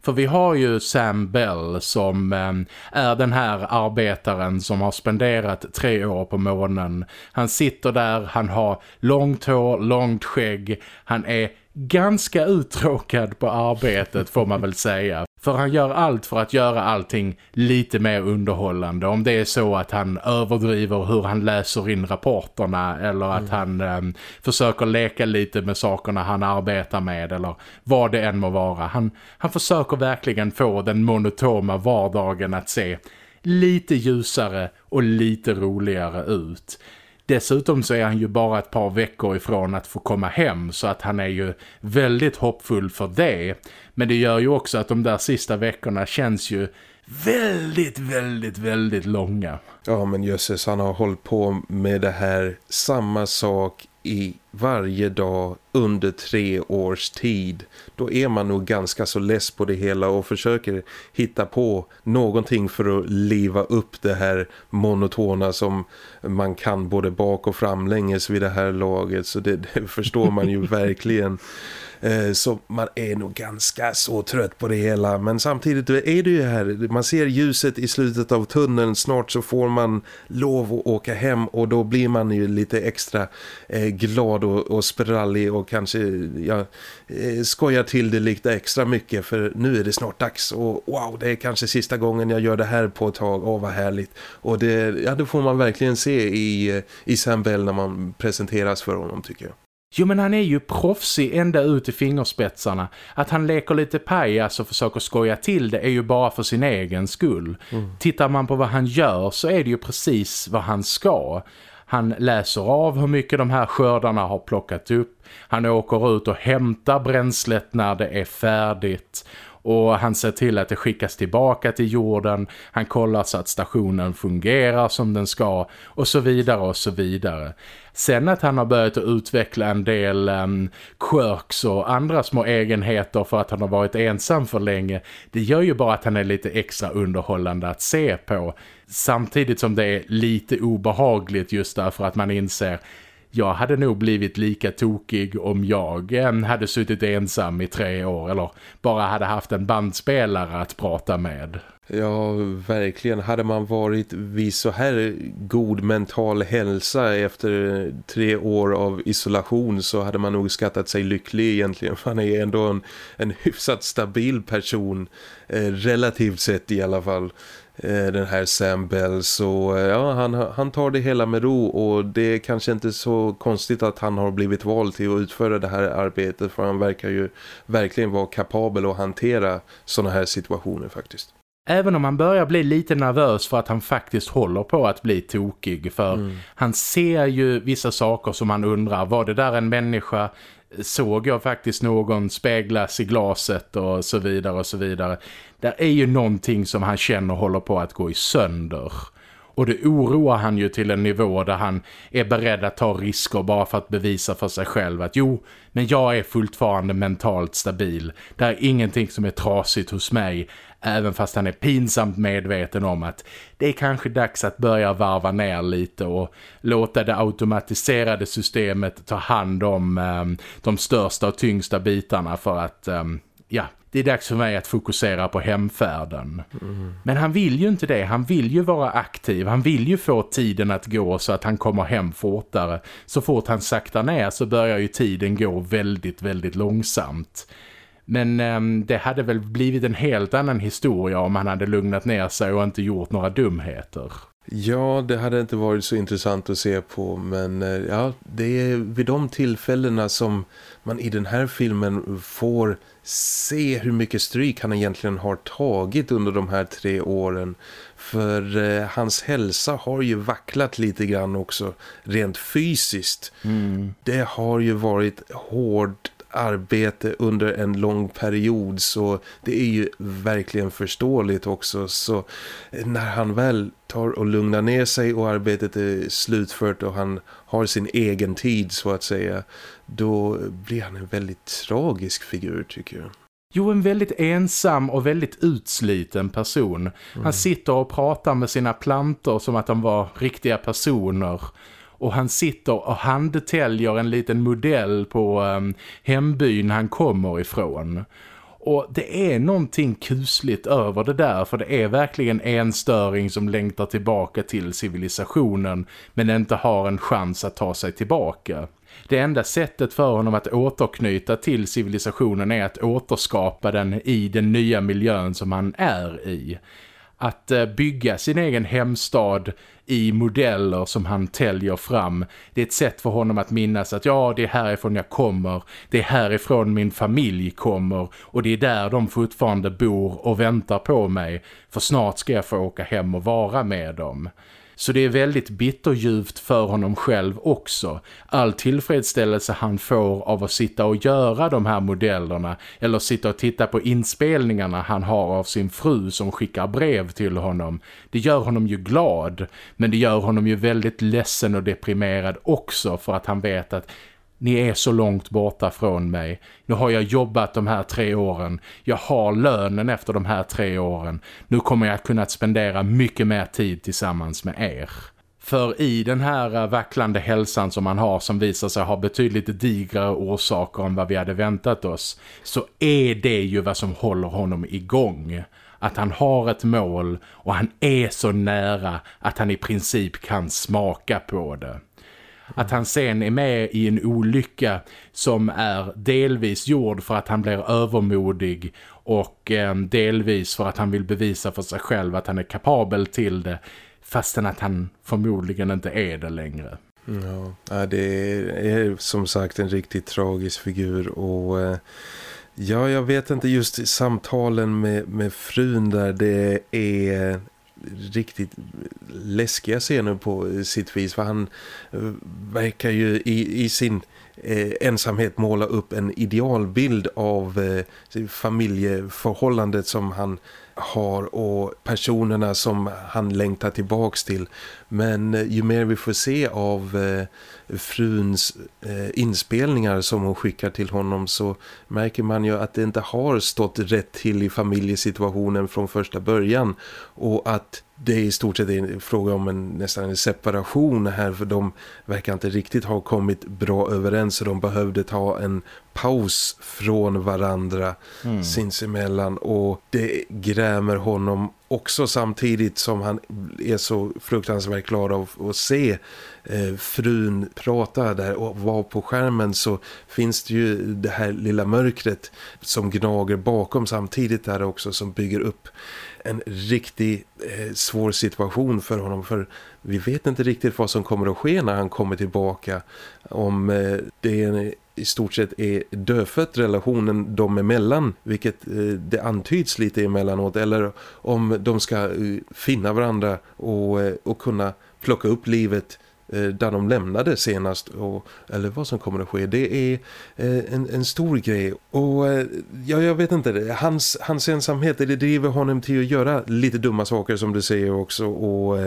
A: För vi har ju Sam Bell som ehm, är den här arbetaren som har spenderat tre år på månen. Han sitter där, han har långt hår, långt skägg. Han är ganska uttråkad på arbetet får man väl säga. För han gör allt för att göra allting lite mer underhållande. Om det är så att han överdriver hur han läser in rapporterna eller att mm. han um, försöker leka lite med sakerna han arbetar med eller vad det än må vara. Han, han försöker verkligen få den monotoma vardagen att se lite ljusare och lite roligare ut. Dessutom så är han ju bara ett par veckor ifrån att få komma hem så att han är ju väldigt hoppfull för det. Men det gör ju också att de där sista veckorna känns ju väldigt, väldigt, väldigt långa.
B: Ja men jösses, han har hållit på med det här samma sak i varje dag under tre års tid. Då är man nog ganska så less på det hela och försöker hitta på någonting för att liva upp det här monotona som man kan både bak och framlänges vid det här laget. Så det, [LAUGHS] det förstår man ju [LAUGHS] verkligen Eh, så man är nog ganska så trött på det hela. Men samtidigt är det ju här, man ser ljuset i slutet av tunneln. Snart så får man lov att åka hem och då blir man ju lite extra eh, glad och, och sprallig och kanske ja, eh, skojar till det lite extra mycket. För nu är det snart dags och wow, det är kanske sista gången jag gör det här på ett tag. Åh, vad härligt. Och det, ja, det får man verkligen se i, i Sam Bell när man presenteras för honom tycker jag.
A: Jo men han är ju proffsig ända ut i fingerspetsarna. Att han leker lite pajas och försöker skoja till det är ju bara för sin egen skull. Mm. Tittar man på vad han gör så är det ju precis vad han ska. Han läser av hur mycket de här skördarna har plockat upp. Han åker ut och hämtar bränslet när det är färdigt och han ser till att det skickas tillbaka till jorden. Han kollar så att stationen fungerar som den ska och så vidare och så vidare. Sen att han har börjat att utveckla en del um, quirks och andra små egenheter för att han har varit ensam för länge. Det gör ju bara att han är lite extra underhållande att se på. Samtidigt som det är lite obehagligt just därför att man inser jag hade nog blivit lika tokig om jag eh, hade suttit ensam i tre år eller bara hade haft en bandspelare att prata med.
B: Ja, verkligen. Hade man varit vid så här god mental hälsa efter tre år av isolation så hade man nog skattat sig lycklig egentligen. Man är ändå en, en hyfsat stabil person, eh, relativt sett i alla fall. Eh, den här Sam Bell så eh, ja, han, han tar det hela med ro och det är kanske inte så konstigt att han har blivit vald till att utföra det här arbetet för han verkar ju verkligen vara kapabel att hantera sådana här situationer faktiskt.
A: Även om han börjar bli lite nervös för att han faktiskt håller på att bli tokig för mm. han ser ju vissa saker som han undrar, var det där en människa såg jag faktiskt någon speglas i glaset och så vidare och så vidare. Där är ju någonting som han känner håller på att gå i sönder. Och det oroar han ju till en nivå där han är beredd att ta risker bara för att bevisa för sig själv att jo, men jag är fortfarande mentalt stabil. Det är ingenting som är trasigt hos mig. Även fast han är pinsamt medveten om att det är kanske dags att börja varva ner lite och låta det automatiserade systemet ta hand om eh, de största och tyngsta bitarna för att, Eh, ja, det är dags för mig att fokusera på hemfärden. Mm. Men han vill ju inte det. Han vill ju vara aktiv. Han vill ju få tiden att gå så att han kommer hem fortare. Så fort han saktar ner så börjar ju tiden gå väldigt, väldigt långsamt. Men eh, det hade väl blivit en helt annan historia om han hade lugnat ner sig och inte gjort några dumheter.
B: Ja, det hade inte varit så intressant att se på men eh, ja, det är vid de tillfällena som man i den här filmen får se hur mycket stryk han egentligen har tagit under de här tre åren. För eh, hans hälsa har ju vacklat lite grann också rent fysiskt. Mm. Det har ju varit hårt arbete under en lång period så det är ju verkligen förståeligt också så när han väl tar och lugnar ner sig och arbetet är slutfört och han har sin egen tid så att säga då blir han en väldigt tragisk figur tycker jag.
A: Jo, en väldigt ensam och väldigt utsliten person. Mm. Han sitter och pratar med sina plantor som att de var riktiga personer. Och han sitter och handtäljer en liten modell på um, hembyn han kommer ifrån. Och det är någonting kusligt över det där för det är verkligen en störing som längtar tillbaka till civilisationen men inte har en chans att ta sig tillbaka. Det enda sättet för honom att återknyta till civilisationen är att återskapa den i den nya miljön som han är i. Att eh, bygga sin egen hemstad i modeller som han täljer fram. Det är ett sätt för honom att minnas att ja, det är härifrån jag kommer. Det är härifrån min familj kommer. Och det är där de fortfarande bor och väntar på mig. För snart ska jag få åka hem och vara med dem. Så det är väldigt bitterljuvt för honom själv också. All tillfredsställelse han får av att sitta och göra de här modellerna eller sitta och titta på inspelningarna han har av sin fru som skickar brev till honom. Det gör honom ju glad men det gör honom ju väldigt ledsen och deprimerad också för att han vet att ni är så långt borta från mig. Nu har jag jobbat de här tre åren. Jag har lönen efter de här tre åren. Nu kommer jag att kunna spendera mycket mer tid tillsammans med er. För i den här eh, vacklande hälsan som han har som visar sig ha betydligt digrare orsaker än vad vi hade väntat oss så är det ju vad som håller honom igång. Att han har ett mål och han är så nära att han i princip kan smaka på det. Att han sen är med i en olycka som är delvis gjord för att han blir övermodig och eh, delvis för att han vill bevisa för sig själv att han är kapabel till det fastän att han förmodligen inte är det längre.
B: Ja, det är som sagt en riktigt tragisk figur och eh, ja, jag vet inte just samtalen med, med frun där det är riktigt läskiga scener på sitt vis för han eh, verkar ju i, i sin eh, ensamhet måla upp en idealbild av eh, familjeförhållandet som han har och personerna som han längtar tillbaks till. Men eh, ju mer vi får se av eh, fruns eh, inspelningar som hon skickar till honom så märker man ju att det inte har stått rätt till i familjesituationen från första början och att det är i stort sett en fråga om en, nästan en separation här för de verkar inte riktigt ha kommit bra överens och de behövde ta en paus från varandra mm. sinsemellan och det grämer honom också samtidigt som han är så fruktansvärt glad av att se eh, frun prata där och vara på skärmen så finns det ju det här lilla mörkret som gnager bakom samtidigt där också som bygger upp en riktigt eh, svår situation för honom. För vi vet inte riktigt vad som kommer att ske när han kommer tillbaka. Om eh, det är i stort sett är dödfött relationen dem emellan vilket eh, det antyds lite emellanåt. Eller om de ska eh, finna varandra och, eh, och kunna plocka upp livet Eh, där de lämnade senast och, eller vad som kommer att ske. Det är eh, en, en stor grej och eh, ja, jag vet inte, hans, hans ensamhet det driver honom till att göra lite dumma saker som du säger också och,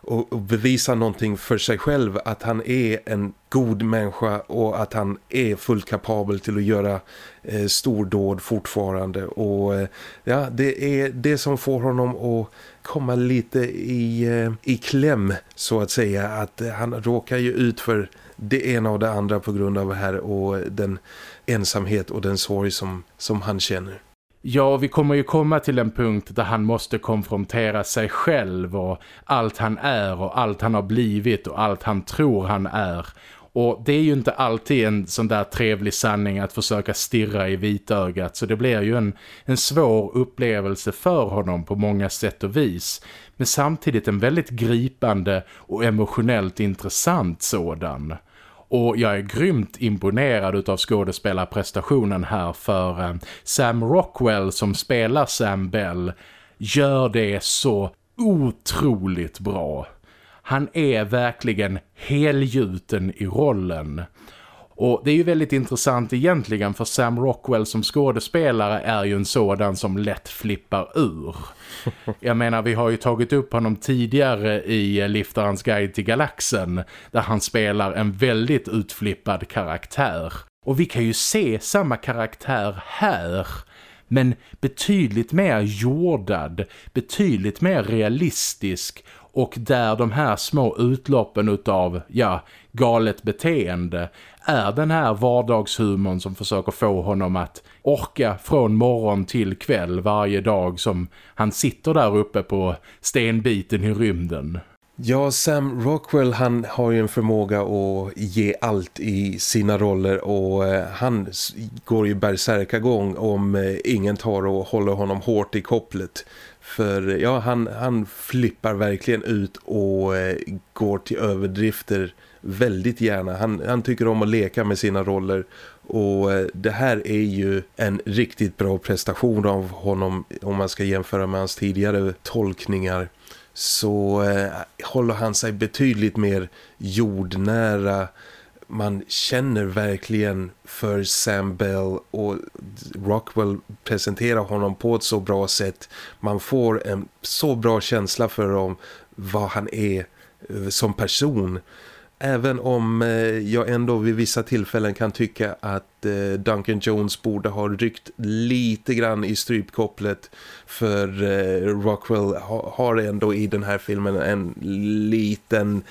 B: och, och bevisa någonting för sig själv att han är en god människa och att han är fullt kapabel till att göra eh, stordåd fortfarande och ja, det är det som får honom att komma lite i, eh, i kläm så att säga att eh, han råkar ju ut för det ena och det andra på grund av det här och den ensamhet och den sorg som, som han känner.
A: Ja, vi kommer ju komma till en punkt där han måste konfrontera sig själv och allt han är och allt han har blivit och allt han tror han är. Och det är ju inte alltid en sån där trevlig sanning att försöka stirra i vitögat så det blir ju en, en svår upplevelse för honom på många sätt och vis. Men samtidigt en väldigt gripande och emotionellt intressant sådan. Och jag är grymt imponerad av skådespelarprestationen här för eh, Sam Rockwell som spelar Sam Bell gör det så otroligt bra. Han är verkligen helgjuten i rollen. Och det är ju väldigt intressant egentligen för Sam Rockwell som skådespelare är ju en sådan som lätt flippar ur. Jag menar, vi har ju tagit upp honom tidigare i Liftarens guide till galaxen där han spelar en väldigt utflippad karaktär. Och vi kan ju se samma karaktär här men betydligt mer jordad, betydligt mer realistisk och där de här små utloppen utav, ja, galet beteende är den här vardagshumorn som försöker få honom att orka från morgon till kväll varje dag som han sitter där uppe på stenbiten i rymden.
B: Ja, Sam Rockwell han har ju en förmåga att ge allt i sina roller och eh, han går ju gång om eh, ingen tar och håller honom hårt i kopplet. För ja, han, han flippar verkligen ut och eh, går till överdrifter väldigt gärna. Han, han tycker om att leka med sina roller och eh, det här är ju en riktigt bra prestation av honom om man ska jämföra med hans tidigare tolkningar så eh, håller han sig betydligt mer jordnära. Man känner verkligen för Sam Bell och Rockwell presenterar honom på ett så bra sätt. Man får en så bra känsla för om vad han är eh, som person. Även om eh, jag ändå vid vissa tillfällen kan tycka att eh, Duncan Jones borde ha ryckt lite grann i strypkopplet för Rockwell har ändå i den här filmen en liten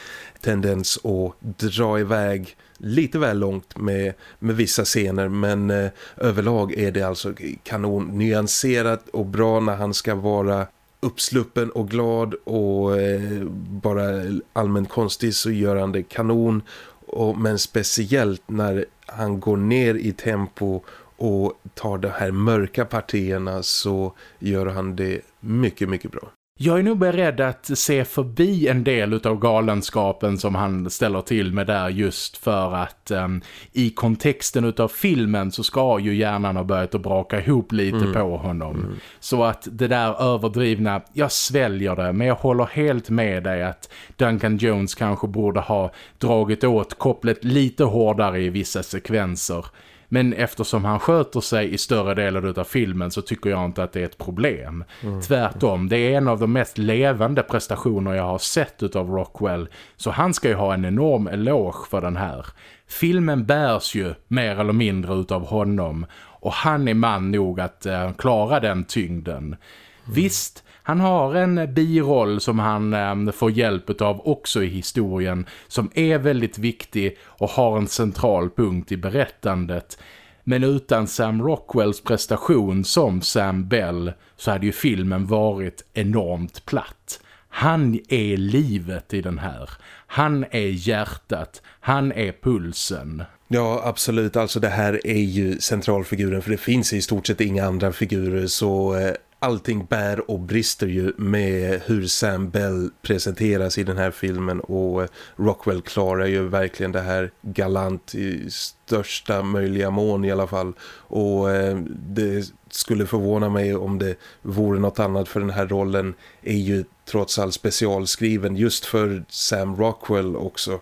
B: tendens att dra iväg lite väl långt med, med vissa scener men eh, överlag är det alltså kanon nyanserat och bra när han ska vara uppsluppen och glad och eh, bara allmänt konstig så gör han det kanon och, men speciellt när han går ner i tempo och tar de här mörka partierna så gör han det mycket, mycket bra.
A: Jag är nog beredd att se förbi en del av galenskapen som han ställer till med där just för att um, i kontexten av filmen så ska ju hjärnan ha börjat att braka ihop lite mm. på honom. Mm. Så att det där överdrivna, jag sväljer det men jag håller helt med dig att Duncan Jones kanske borde ha dragit åt kopplet lite hårdare i vissa sekvenser. Men eftersom han sköter sig i större delar av filmen så tycker jag inte att det är ett problem. Mm. Tvärtom, det är en av de mest levande prestationer jag har sett av Rockwell. Så han ska ju ha en enorm eloge för den här. Filmen bärs ju mer eller mindre utav honom och han är man nog att uh, klara den tyngden. Mm. Visst, han har en biroll som han eh, får hjälp av också i historien som är väldigt viktig och har en central punkt i berättandet. Men utan Sam Rockwells prestation som Sam Bell så hade ju filmen varit enormt platt. Han är livet i den här. Han är hjärtat. Han är pulsen.
B: Ja, absolut. Alltså det här är ju centralfiguren för det finns i stort sett inga andra figurer så eh, allting bär och brister ju med hur Sam Bell presenteras i den här filmen och Rockwell klarar ju verkligen det här galant i största möjliga mån i alla fall. Och eh, det skulle förvåna mig om det vore något annat för den här rollen är ju trots allt specialskriven just för Sam Rockwell också.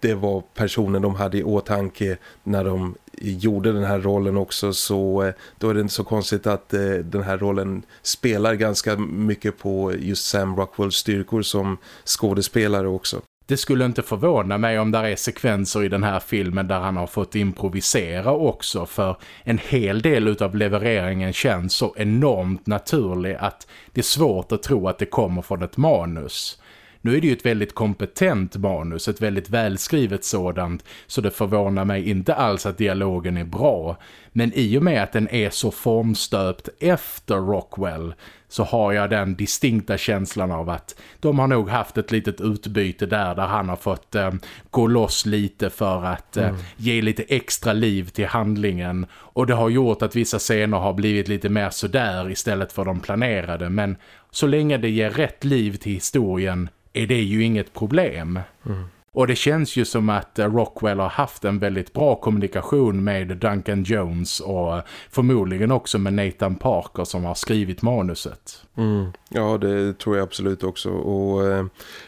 B: Det var personen de hade i åtanke när de gjorde den här rollen också så eh, då är det inte så konstigt att eh, den här rollen spelar ganska mycket på just Sam Rockwells styrkor som skådespelare också.
A: Det skulle inte förvåna mig om där är sekvenser i den här filmen där han har fått improvisera också för en hel del av levereringen känns så enormt naturlig att det är svårt att tro att det kommer från ett manus. Nu är det ju ett väldigt kompetent manus, ett väldigt välskrivet sådant, så det förvånar mig inte alls att dialogen är bra. Men i och med att den är så formstöpt efter Rockwell så har jag den distinkta känslan av att de har nog haft ett litet utbyte där där han har fått eh, gå loss lite för att eh, mm. ge lite extra liv till handlingen och det har gjort att vissa scener har blivit lite mer sådär istället för de planerade men så länge det ger rätt liv till historien är det ju inget problem. Mm. Och det känns ju som att Rockwell har haft en väldigt bra kommunikation med Duncan Jones och förmodligen också med Nathan Parker som har skrivit manuset.
B: Mm. Ja, det tror jag absolut också. Och eh,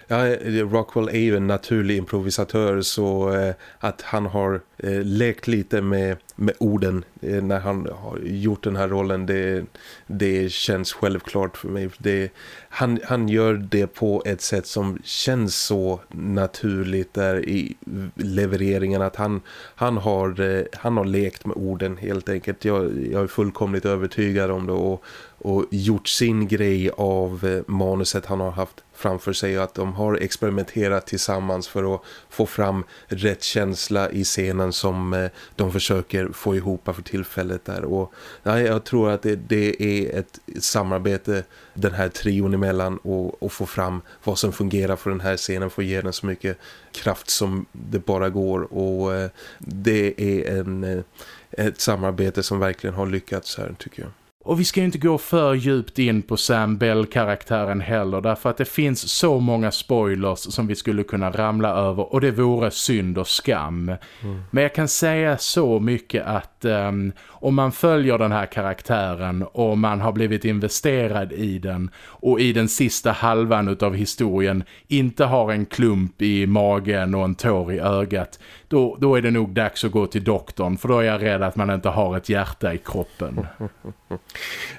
B: ja, eh, Rockwell är ju en naturlig improvisatör så eh, att han har eh, lekt lite med, med orden eh, när han har gjort den här rollen det, det känns självklart för mig. Det, han, han gör det på ett sätt som känns så naturligt där i levereringen att han, han, har, eh, han har lekt med orden helt enkelt. Jag, jag är fullkomligt övertygad om det och, och gjort sin grej av eh, manuset han har haft framför sig och att de har experimenterat tillsammans för att få fram rätt känsla i scenen som eh, de försöker få ihop för tillfället där och nej, jag tror att det, det är ett samarbete den här trion emellan och, och få fram vad som fungerar för den här scenen för att ge den så mycket kraft som det bara går och eh, det är en, ett samarbete som verkligen har lyckats här tycker jag.
A: Och vi ska ju inte gå för djupt in på Sam Bell-karaktären heller därför att det finns så många spoilers som vi skulle kunna ramla över och det vore synd och skam. Mm. Men jag kan säga så mycket att um, om man följer den här karaktären och man har blivit investerad i den och i den sista halvan av historien inte har en klump i magen och en tår i ögat då, då är det nog dags att gå till doktorn för då är jag rädd att man inte har ett hjärta i kroppen. [LAUGHS]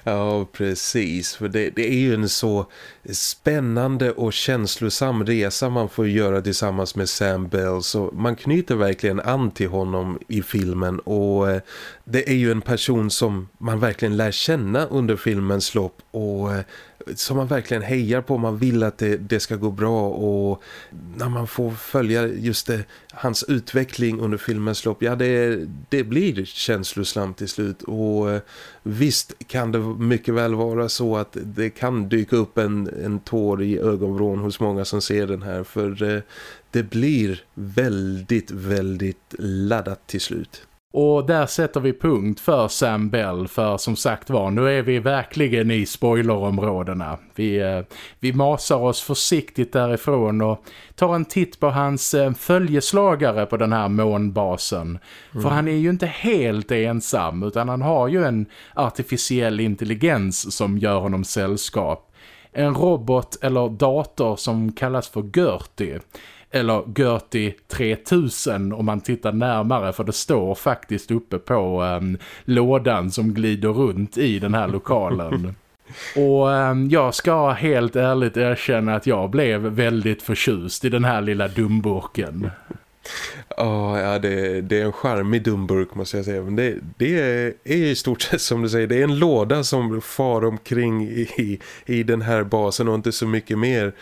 B: Ja, precis. För det, det, är ju en så spännande och känslosam resa man får göra tillsammans med Sam Bell. Så man knyter verkligen an till honom i filmen och eh, det är ju en person som man verkligen lär känna under filmens lopp och eh, som man verkligen hejar på. Man vill att det, det ska gå bra och när man får följa just det, hans utveckling under filmens lopp, ja det, det blir känslosamt till slut och eh, visst kan det mycket väl vara så att det kan dyka upp en, en tår i ögonvrån hos många som ser den här för eh, det blir väldigt, väldigt laddat till slut.
A: Och där sätter vi punkt för Sam Bell för som sagt var, nu är vi verkligen i spoilerområdena. Vi, eh, vi masar oss försiktigt därifrån och tar en titt på hans eh, följeslagare på den här månbasen. Mm. För han är ju inte helt ensam utan han har ju en artificiell intelligens som gör honom sällskap. En robot eller dator som kallas för Gertie eller Gertie 3000 om man tittar närmare för det står faktiskt uppe på um, lådan som glider runt i den här lokalen. [LAUGHS] Och um, jag ska helt ärligt erkänna att jag blev väldigt förtjust i den här lilla dumburken.
B: Oh, ja, det, det är en charmig dumburk måste jag säga. Men det, det är, i stort sett som du säger, det är en låda som far omkring i, i den här basen och inte så mycket mer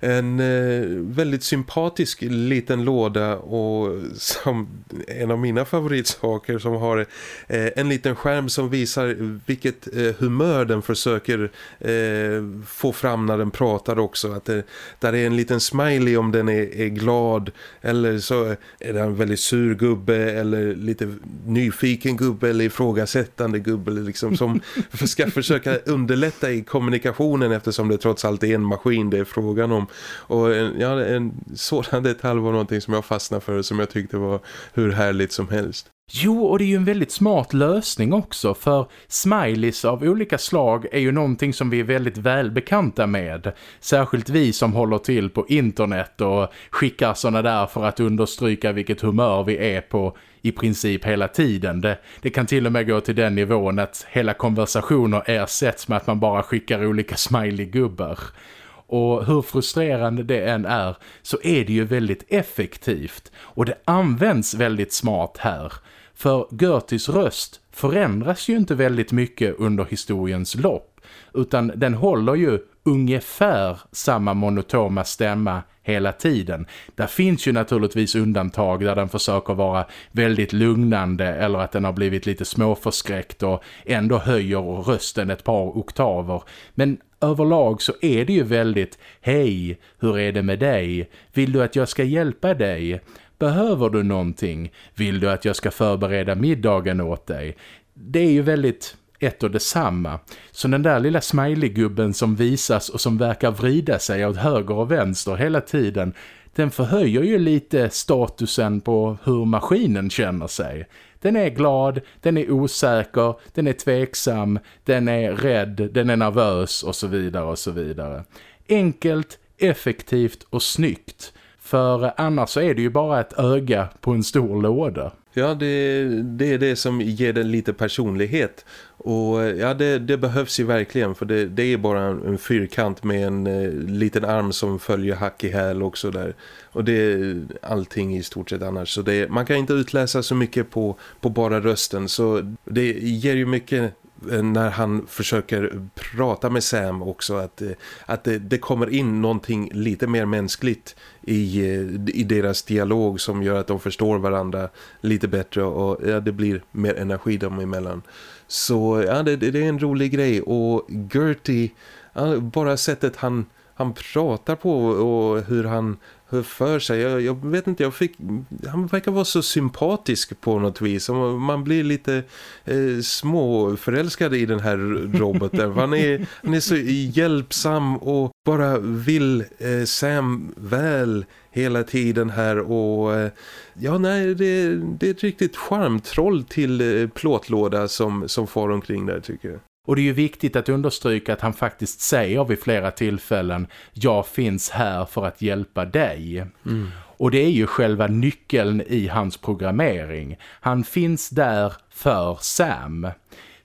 B: en eh, väldigt sympatisk liten låda och som en av mina favoritsaker som har eh, en liten skärm som visar vilket eh, humör den försöker eh, få fram när den pratar också. Att det, där är en liten smiley om den är, är glad eller så eh, är det en väldigt sur gubbe eller lite nyfiken gubbe eller ifrågasättande gubbe liksom, som [LAUGHS] ska försöka underlätta i kommunikationen eftersom det trots allt är en maskin det är frågan om. Och en, ja, en sådan detalj var någonting som jag fastnade för som jag tyckte var hur härligt som helst.
A: Jo, och det är ju en väldigt smart lösning också för smileys av olika slag är ju någonting som vi är väldigt välbekanta med. Särskilt vi som håller till på internet och skickar sådana där för att understryka vilket humör vi är på i princip hela tiden. Det, det kan till och med gå till den nivån att hela konversationer ersätts med att man bara skickar olika smiley-gubbar. Och hur frustrerande det än är så är det ju väldigt effektivt. Och det används väldigt smart här. För Gertis röst förändras ju inte väldigt mycket under historiens lopp. Utan den håller ju ungefär samma monotoma stämma hela tiden. Där finns ju naturligtvis undantag där den försöker vara väldigt lugnande eller att den har blivit lite småförskräckt och ändå höjer rösten ett par oktaver. Men överlag så är det ju väldigt Hej, hur är det med dig? Vill du att jag ska hjälpa dig? Behöver du någonting? Vill du att jag ska förbereda middagen åt dig? Det är ju väldigt ett och detsamma. Så den där lilla smiley-gubben som visas och som verkar vrida sig åt höger och vänster hela tiden, den förhöjer ju lite statusen på hur maskinen känner sig. Den är glad, den är osäker, den är tveksam, den är rädd, den är nervös och så vidare och så vidare. Enkelt, effektivt och snyggt. För annars så är det ju bara ett öga på en stor låda.
B: Ja, det, det är det som ger den lite personlighet. Och ja, det, det behövs ju verkligen för det, det är bara en, en, fyrkant med en eh, liten arm som följer hack i häl också där. Och det är allting i stort sett annars. Så det, man kan inte utläsa så mycket på, på bara rösten. Så det ger ju mycket Eh, när han försöker prata med Sam också att, eh, att det, det, kommer in någonting lite mer mänskligt i, eh, i deras dialog som gör att de förstår varandra lite bättre och ja, det blir mer energi dem emellan. Så ja, det, det är en rolig grej och Gertie, ja, bara sättet han, han pratar på och hur han för sig. Jag, jag, vet inte, jag fick, han verkar vara så sympatisk på något vis. Man blir lite eh, småförälskad i den här roboten. han, är, han är så hjälpsam och bara vill eh, Sam väl hela tiden här. Och eh, ja, nej, det, det är ett riktigt charmtroll till eh, plåtlåda som, som far omkring där tycker jag.
A: Och det är ju viktigt att understryka att han faktiskt säger vid flera tillfällen jag finns här för att hjälpa dig. Mm. Och det är ju själva nyckeln i hans programmering. Han finns där för Sam.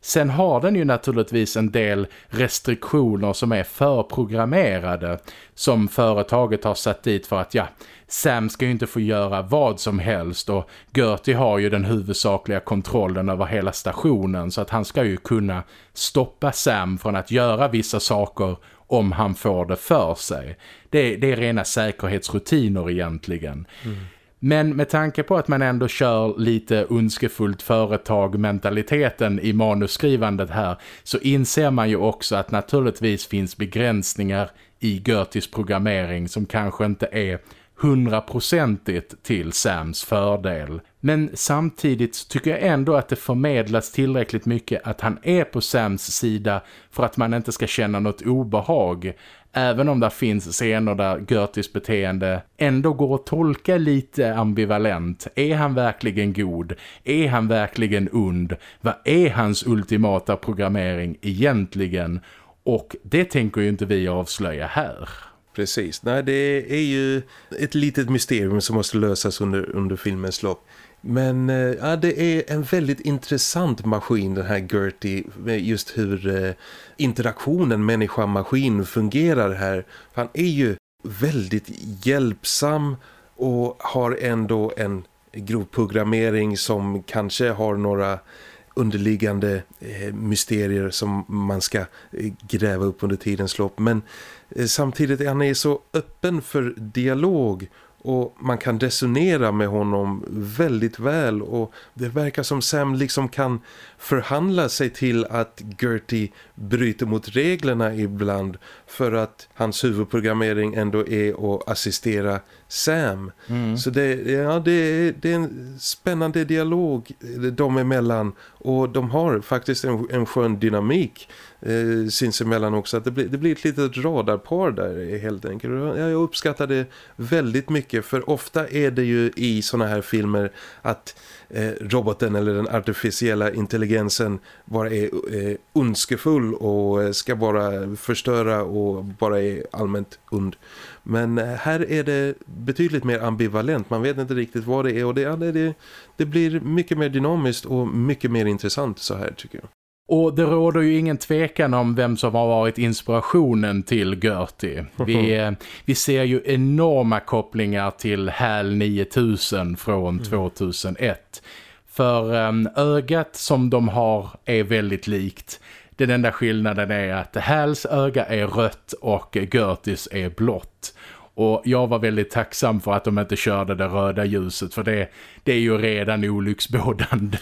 A: Sen har den ju naturligtvis en del restriktioner som är förprogrammerade som företaget har satt dit för att ja, Sam ska ju inte få göra vad som helst och Gertie har ju den huvudsakliga kontrollen över hela stationen så att han ska ju kunna stoppa Sam från att göra vissa saker om han får det för sig. Det, det är rena säkerhetsrutiner egentligen. Mm. Men med tanke på att man ändå kör lite önskefullt företag-mentaliteten i manusskrivandet här så inser man ju också att naturligtvis finns begränsningar i Gertis programmering som kanske inte är hundraprocentigt till Sams fördel. Men samtidigt tycker jag ändå att det förmedlas tillräckligt mycket att han är på Sams sida för att man inte ska känna något obehag. Även om det finns scener där Gertis beteende ändå går att tolka lite ambivalent. Är han verkligen god? Är han verkligen ond? Vad är hans ultimata programmering egentligen? Och det tänker ju inte vi avslöja här.
B: Precis, nej det är ju ett litet mysterium som måste lösas under, under filmens lopp. Men eh, ja, det är en väldigt intressant maskin den här Gertie. Just hur eh, interaktionen människa-maskin fungerar här. Han är ju väldigt hjälpsam och har ändå en grov programmering som kanske har några underliggande eh, mysterier som man ska eh, gräva upp under tidens lopp. Men Eh, samtidigt är han så öppen för dialog och man kan resonera med honom väldigt väl och det verkar som Sam liksom kan förhandla sig till att Gertie bryter mot reglerna ibland för att hans huvudprogrammering ändå är att assistera Sam. Mm. Så det, ja, det, det är en spännande dialog de emellan och de har faktiskt en, en skön dynamik eh, sinsemellan också. Att det, blir, det blir ett litet radarpar där helt enkelt. Jag uppskattar det väldigt mycket för ofta är det ju i såna här filmer att Eh, roboten eller den artificiella intelligensen bara är eh, eh, ondskefull och eh, ska bara förstöra och bara är allmänt ond. Men här är det betydligt mer ambivalent. Man vet inte riktigt vad det är och det, det, det blir mycket mer dynamiskt och mycket mer intressant så här tycker jag.
A: Och det råder ju ingen tvekan om vem som har varit inspirationen till Gertie. Vi, [LAUGHS] eh, vi ser ju enorma kopplingar till HAL 9000 från 2001. Mm. För um, ögat som de har är väldigt likt. Den enda skillnaden är att Hals öga är rött och Gertis är blått. Och jag var väldigt tacksam för att de inte körde det röda ljuset för det, det är ju redan olycksbådande.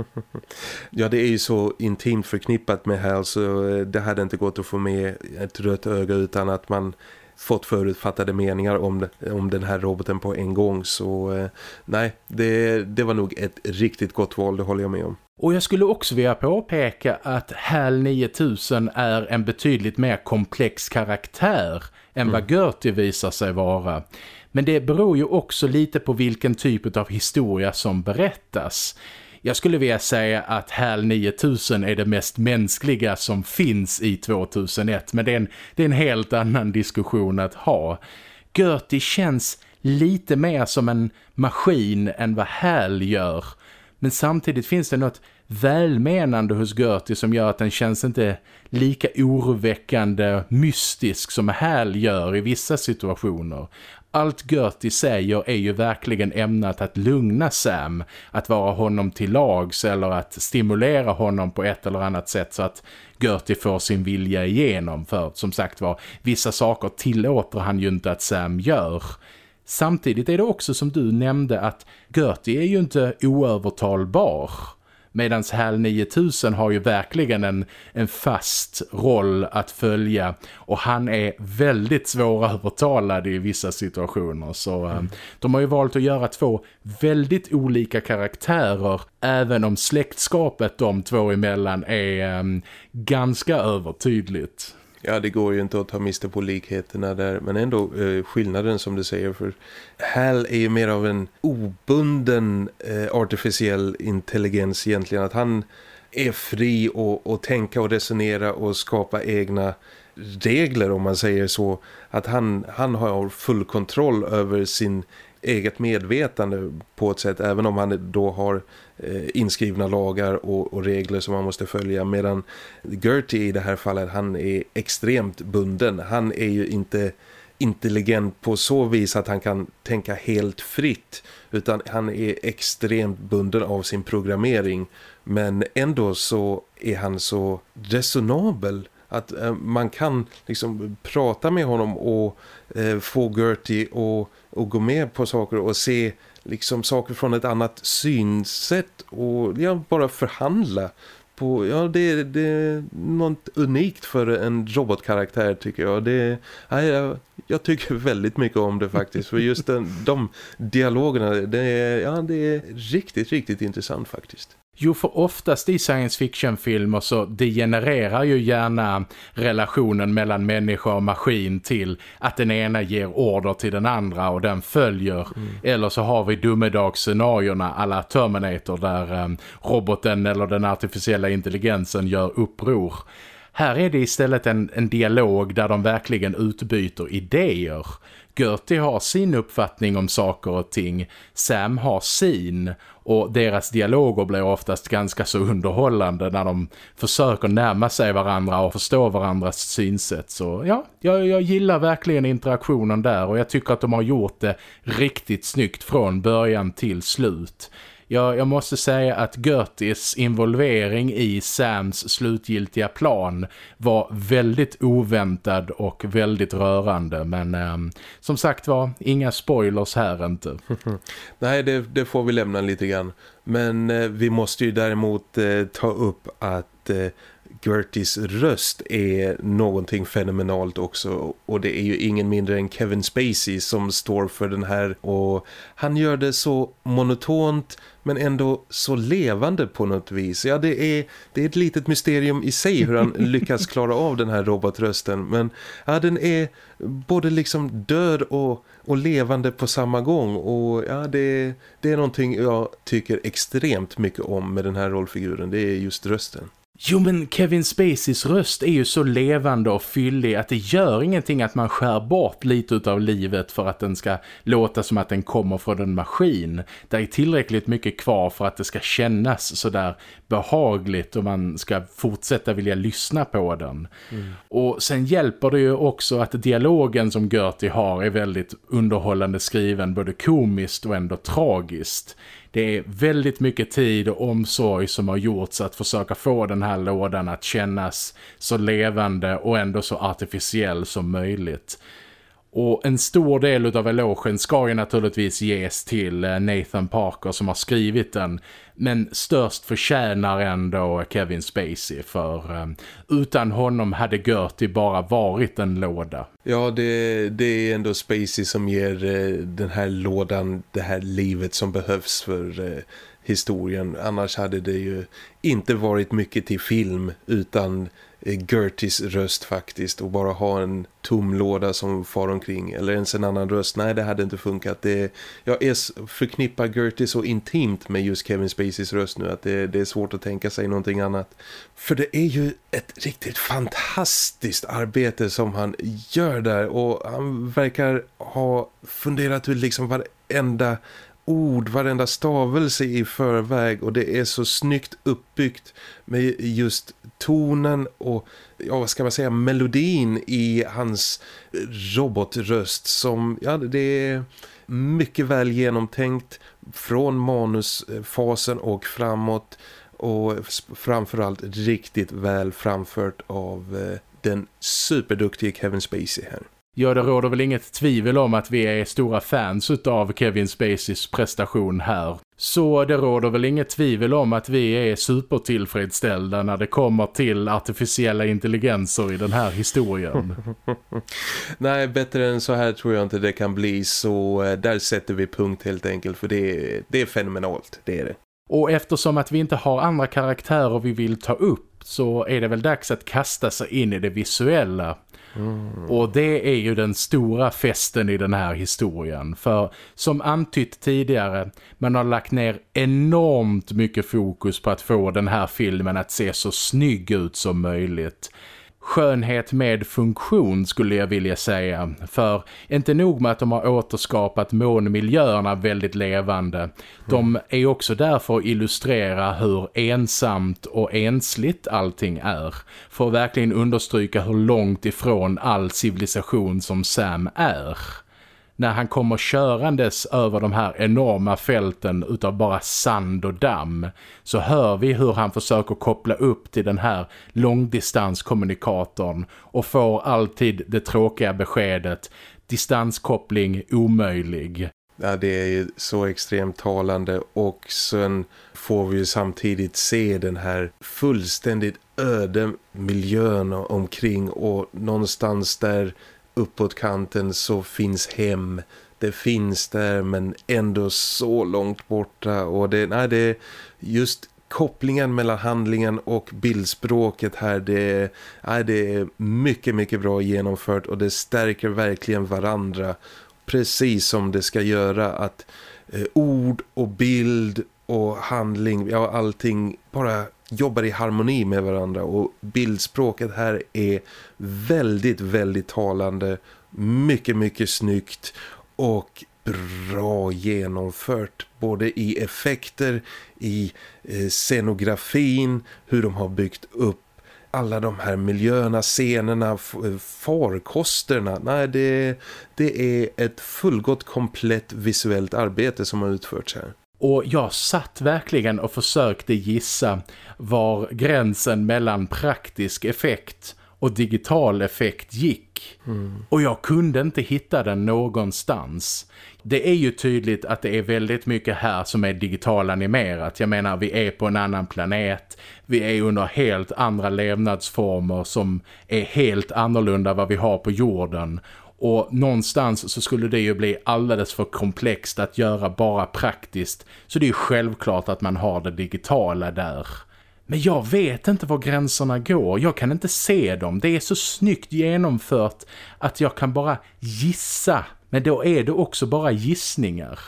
A: [LAUGHS]
B: ja, det är ju så intimt förknippat med Hal så eh, det hade inte gått att få med ett rött öga utan att man fått förutfattade meningar om, om den här roboten på en gång. Så eh, nej, det, det var nog ett riktigt gott val, det håller jag med om.
A: Och jag skulle också vilja påpeka att HAL 9000 är en betydligt mer komplex karaktär än vad mm. Gertie visar sig vara. Men det beror ju också lite på vilken typ av historia som berättas. Jag skulle vilja säga att HAL 9000 är det mest mänskliga som finns i 2001 men det är en, det är en helt annan diskussion att ha. Gertie känns lite mer som en maskin än vad HAL gör men samtidigt finns det något välmenande hos Gertie som gör att den känns inte lika oroväckande mystisk som Hal gör i vissa situationer. Allt Gertie säger är ju verkligen ämnat att lugna Sam, att vara honom till lags eller att stimulera honom på ett eller annat sätt så att Gertie får sin vilja igenom för som sagt var, vissa saker tillåter han ju inte att Sam gör. Samtidigt är det också som du nämnde att Gertie är ju inte oövertalbar. Medan HAL 9000 har ju verkligen en, en fast roll att följa och han är väldigt svårövertalad i vissa situationer. Så mm. um, de har ju valt att göra två väldigt olika karaktärer även om släktskapet de två emellan är um, ganska övertydligt.
B: Ja, det går ju inte att ta miste på likheterna där. Men ändå eh, skillnaden som du säger. För Hal är ju mer av en obunden eh, artificiell intelligens egentligen. Att han är fri att tänka och resonera och skapa egna regler om man säger så. Att han, han har full kontroll över sin eget medvetande på ett sätt även om han då har Eh, inskrivna lagar och, och, regler som man måste följa medan Gertie i det här fallet han är extremt bunden. Han är ju inte intelligent på så vis att han kan tänka helt fritt utan han är extremt bunden av sin programmering men ändå så är han så resonabel att eh, man kan liksom prata med honom och eh, få Gertie och och gå med på saker och se liksom saker från ett annat synsätt och ja, bara förhandla på, ja det, det är något unikt för en robotkaraktär tycker jag. Det, ja, jag, jag tycker väldigt mycket om det faktiskt för just den, de dialogerna det ja, det är riktigt, riktigt intressant faktiskt.
A: Jo, för oftast i science fiction-filmer så degenererar ju gärna relationen mellan människa och maskin till att den ena ger order till den andra och den följer. Mm. Eller så har vi dumedagsscenarierna alla Terminator där um, roboten eller den artificiella intelligensen gör uppror. Här är det istället en, en dialog där de verkligen utbyter idéer. Gertie har sin uppfattning om saker och ting, Sam har sin och deras dialoger blir oftast ganska så underhållande när de försöker närma sig varandra och förstå varandras synsätt. Så ja, jag, jag gillar verkligen interaktionen där och jag tycker att de har gjort det riktigt snyggt från början till slut jag, jag måste säga att Gertis involvering i Sams slutgiltiga plan var väldigt oväntad och väldigt rörande. Men eh, som sagt var, inga spoilers här inte. [LAUGHS]
B: Nej, det, det, får vi lämna lite grann. Men eh, vi måste ju däremot eh, ta upp att eh, Gertis röst är någonting fenomenalt också. Och det är ju ingen mindre än Kevin Spacey som står för den här. Och han gör det så monotont men ändå så levande på något vis. Ja, det är, det är ett litet mysterium i sig hur han [LAUGHS] lyckas klara av den här robotrösten. Men ja, den är både liksom död och, och levande på samma gång. Och ja, det, det är någonting jag tycker extremt mycket om med den här rollfiguren, det är just rösten.
A: Jo men Kevin Spaceys röst är ju så levande och fyllig att det gör ingenting att man skär bort lite av livet för att den ska låta som att den kommer från en maskin. Det är tillräckligt mycket kvar för att det ska kännas sådär behagligt och man ska fortsätta vilja lyssna på den. Mm. Och sen hjälper det ju också att dialogen som Gertie har är väldigt underhållande skriven, både komiskt och ändå tragiskt. Det är väldigt mycket tid och omsorg som har gjorts att försöka få den här lådan att kännas så levande och ändå så artificiell som möjligt. Och en stor del av elogen ska ju naturligtvis ges till eh, Nathan Parker som har skrivit den. Men störst förtjänar ändå Kevin Spacey för eh, utan honom hade Gertie bara varit en låda.
B: Ja, det, det är ändå Spacey som ger eh, den här lådan det här livet som behövs för historien. Annars hade det ju inte varit mycket till film utan Eh, Gertys röst faktiskt och bara ha en tom låda som far omkring eller ens en annan röst. Nej, det hade inte funkat. Det, jag är förknippar Gertie så intimt med just Kevin Spaceys röst nu att det, det, är svårt att tänka sig någonting annat. För det är ju ett riktigt fantastiskt arbete som han gör där och han verkar ha funderat ut liksom varenda ord, varenda stavelse i förväg och det är så snyggt uppbyggt med just tonen och ja, vad ska man säga, melodin i hans robotröst som, ja det är mycket väl genomtänkt från manusfasen och framåt och framförallt riktigt väl framfört av eh, den superduktiga Kevin Spacey här.
A: Ja, det råder väl inget tvivel om att vi är stora fans av Kevin Spaceys prestation här. Så det råder väl inget tvivel om att vi är supertillfredsställda när det kommer till artificiella intelligenser i den här historien. [LAUGHS]
B: Nej, bättre än så här tror jag inte det kan bli så eh, där sätter vi punkt helt enkelt för det, det är fenomenalt, det är det.
A: Och eftersom att vi inte har andra karaktärer vi vill ta upp så är det väl dags att kasta sig in i det visuella. Mm. Och det är ju den stora festen i den här historien. För som antytt tidigare, man har lagt ner enormt mycket fokus på att få den här filmen att se så snygg ut som möjligt skönhet med funktion skulle jag vilja säga. För inte nog med att de har återskapat månmiljöerna väldigt levande. De är också där för att illustrera hur ensamt och ensligt allting är. För att verkligen understryka hur långt ifrån all civilisation som Sam är när han kommer körandes över de här enorma fälten utav bara sand och damm så hör vi hur han försöker koppla upp till den här långdistanskommunikatorn och får alltid det tråkiga beskedet distanskoppling omöjlig.
B: Ja, det är ju så extremt talande och sen får vi ju samtidigt se den här fullständigt öde miljön omkring och någonstans där uppåt kanten så finns hem. Det finns där men ändå så långt borta och det, nej, det just kopplingen mellan handlingen och bildspråket här det, nej, det är mycket mycket bra genomfört och det stärker verkligen varandra precis som det ska göra att eh, ord och bild och handling, ja allting bara jobbar i harmoni med varandra och bildspråket här är väldigt, väldigt talande, mycket, mycket snyggt och bra genomfört både i effekter, i eh, scenografin, hur de har byggt upp alla de här miljöerna, scenerna, eh, farkosterna. Nej, det, det är ett fullgott komplett visuellt arbete som har utförts här.
A: Och jag satt verkligen och försökte gissa var gränsen mellan praktisk effekt och digital effekt gick. Mm. Och jag kunde inte hitta den någonstans. Det är ju tydligt att det är väldigt mycket här som är digital animerat. Jag menar, vi är på en annan planet. Vi är under helt andra levnadsformer som är helt annorlunda vad vi har på jorden. Och någonstans så skulle det ju bli alldeles för komplext att göra bara praktiskt. Så det är ju självklart att man har det digitala där. Men jag vet inte var gränserna går. Jag kan inte se dem. Det är så snyggt genomfört att jag kan bara gissa. Men då är det också bara gissningar.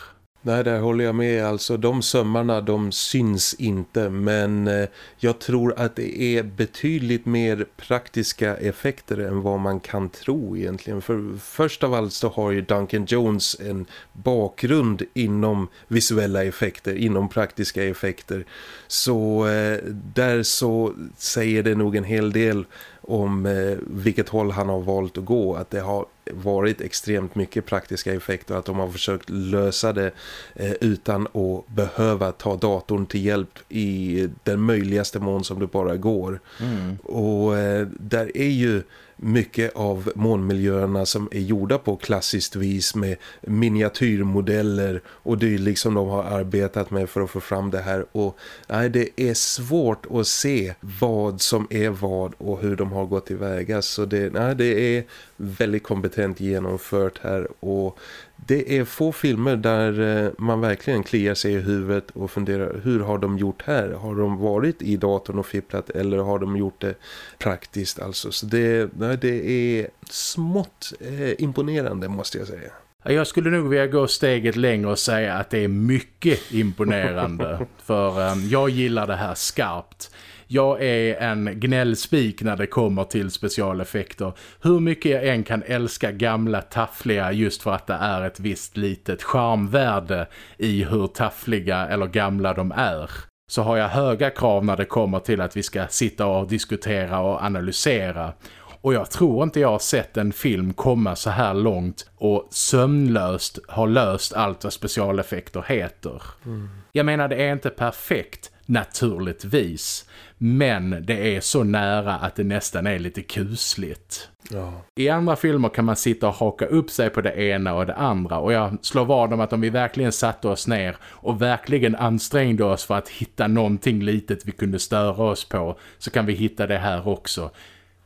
B: Nej, där håller jag med. Alltså de sömmarna, de syns inte. Men eh, jag tror att det är betydligt mer praktiska effekter än vad man kan tro egentligen. För först av allt så har ju Duncan Jones en bakgrund inom visuella effekter, inom praktiska effekter. Så eh, där så säger det nog en hel del om eh, vilket håll han har valt att gå. Att det har varit extremt mycket praktiska effekter. Att de har försökt lösa det eh, utan att behöva ta datorn till hjälp i den möjligaste mån som det bara går. Mm. Och eh, där är ju mycket av månmiljöerna som är gjorda på klassiskt vis med miniatyrmodeller och det är liksom de har arbetat med för att få fram det här. Och nej, det är svårt att se vad som är vad och hur de har gått tillväga. Så det, nej, det är väldigt kompetent genomfört här och det är få filmer där eh, man verkligen kliar sig i huvudet och funderar hur har de gjort här? Har de varit i datorn och fipplat eller har de gjort det praktiskt alltså? Så det, det är smått eh, imponerande måste jag säga.
A: Jag skulle nog vilja gå steget längre och säga att det är mycket imponerande. [LAUGHS] för um, jag gillar det här skarpt. Jag är en gnällspik när det kommer till specialeffekter. Hur mycket jag än kan älska gamla taffliga just för att det är ett visst litet charmvärde i hur taffliga eller gamla de är så har jag höga krav när det kommer till att vi ska sitta och diskutera och analysera. Och jag tror inte jag har sett en film komma så här långt och sömnlöst har löst allt vad specialeffekter heter. Mm. Jag menar det är inte perfekt, naturligtvis. Men det är så nära att det nästan är lite kusligt. Ja. I andra filmer kan man sitta och haka upp sig på det ena och det andra. Och jag slår vad om att om vi verkligen satte oss ner och verkligen ansträngde oss för att hitta någonting litet vi kunde störa oss på så kan vi hitta det här också.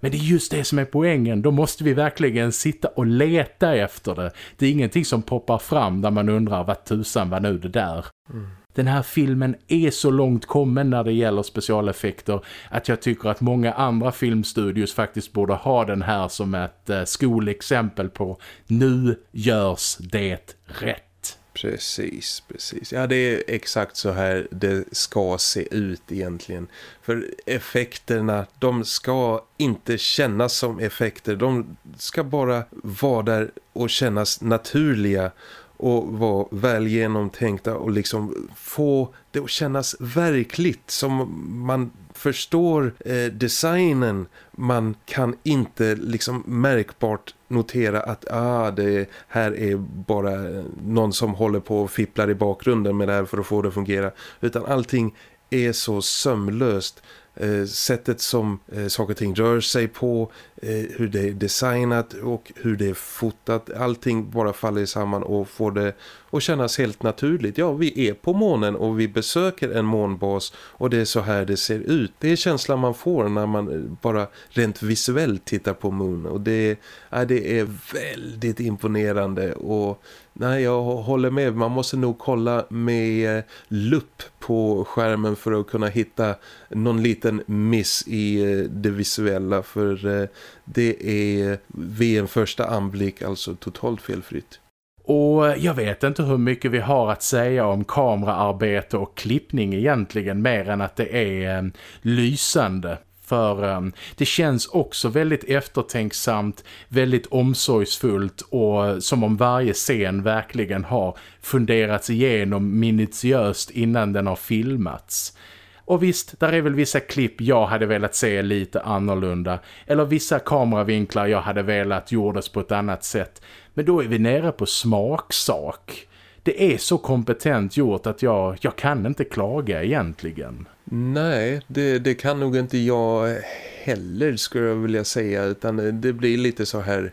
A: Men det är just det som är poängen. Då måste vi verkligen sitta och leta efter det. Det är ingenting som poppar fram där man undrar vad tusan var nu det där. Mm. Den här filmen är så långt kommen när det gäller specialeffekter att jag tycker att många andra filmstudios faktiskt borde ha den här som ett eh, skolexempel på nu görs det rätt.
B: Precis, precis. Ja, det är exakt så här det ska se ut egentligen. För effekterna, de ska inte kännas som effekter. De ska bara vara där och kännas naturliga och vara väl genomtänkta och liksom få det att kännas verkligt som man förstår eh, designen. Man kan inte liksom märkbart notera att ah, det här är bara någon som håller på och fipplar i bakgrunden med det här för att få det att fungera. Utan allting är så sömlöst. Eh, sättet som eh, saker och ting rör sig på, eh, hur det är designat och hur det är fotat. Allting bara faller samman och får det att kännas helt naturligt. Ja, vi är på månen och vi besöker en månbas och det är så här det ser ut. Det är känslan man får när man eh, bara rent visuellt tittar på Moon och det, ja, det är väldigt imponerande och Nej, jag håller med. Man måste nog kolla med eh, lupp på skärmen för att kunna hitta någon liten miss i eh, det visuella. För eh, det är vid en första anblick alltså totalt felfritt.
A: Och jag vet inte hur mycket vi har att säga om kameraarbete och klippning egentligen mer än att det är lysande. För um, det känns också väldigt eftertänksamt, väldigt omsorgsfullt och som om varje scen verkligen har funderats igenom minutiöst innan den har filmats. Och visst, där är väl vissa klipp jag hade velat se lite annorlunda. Eller vissa kameravinklar jag hade velat gjordes på ett annat sätt. Men då är vi nere på smaksak. Det är så kompetent gjort att jag, jag kan inte klaga egentligen.
B: Nej, det, det kan nog inte jag heller skulle jag vilja säga utan det blir lite så här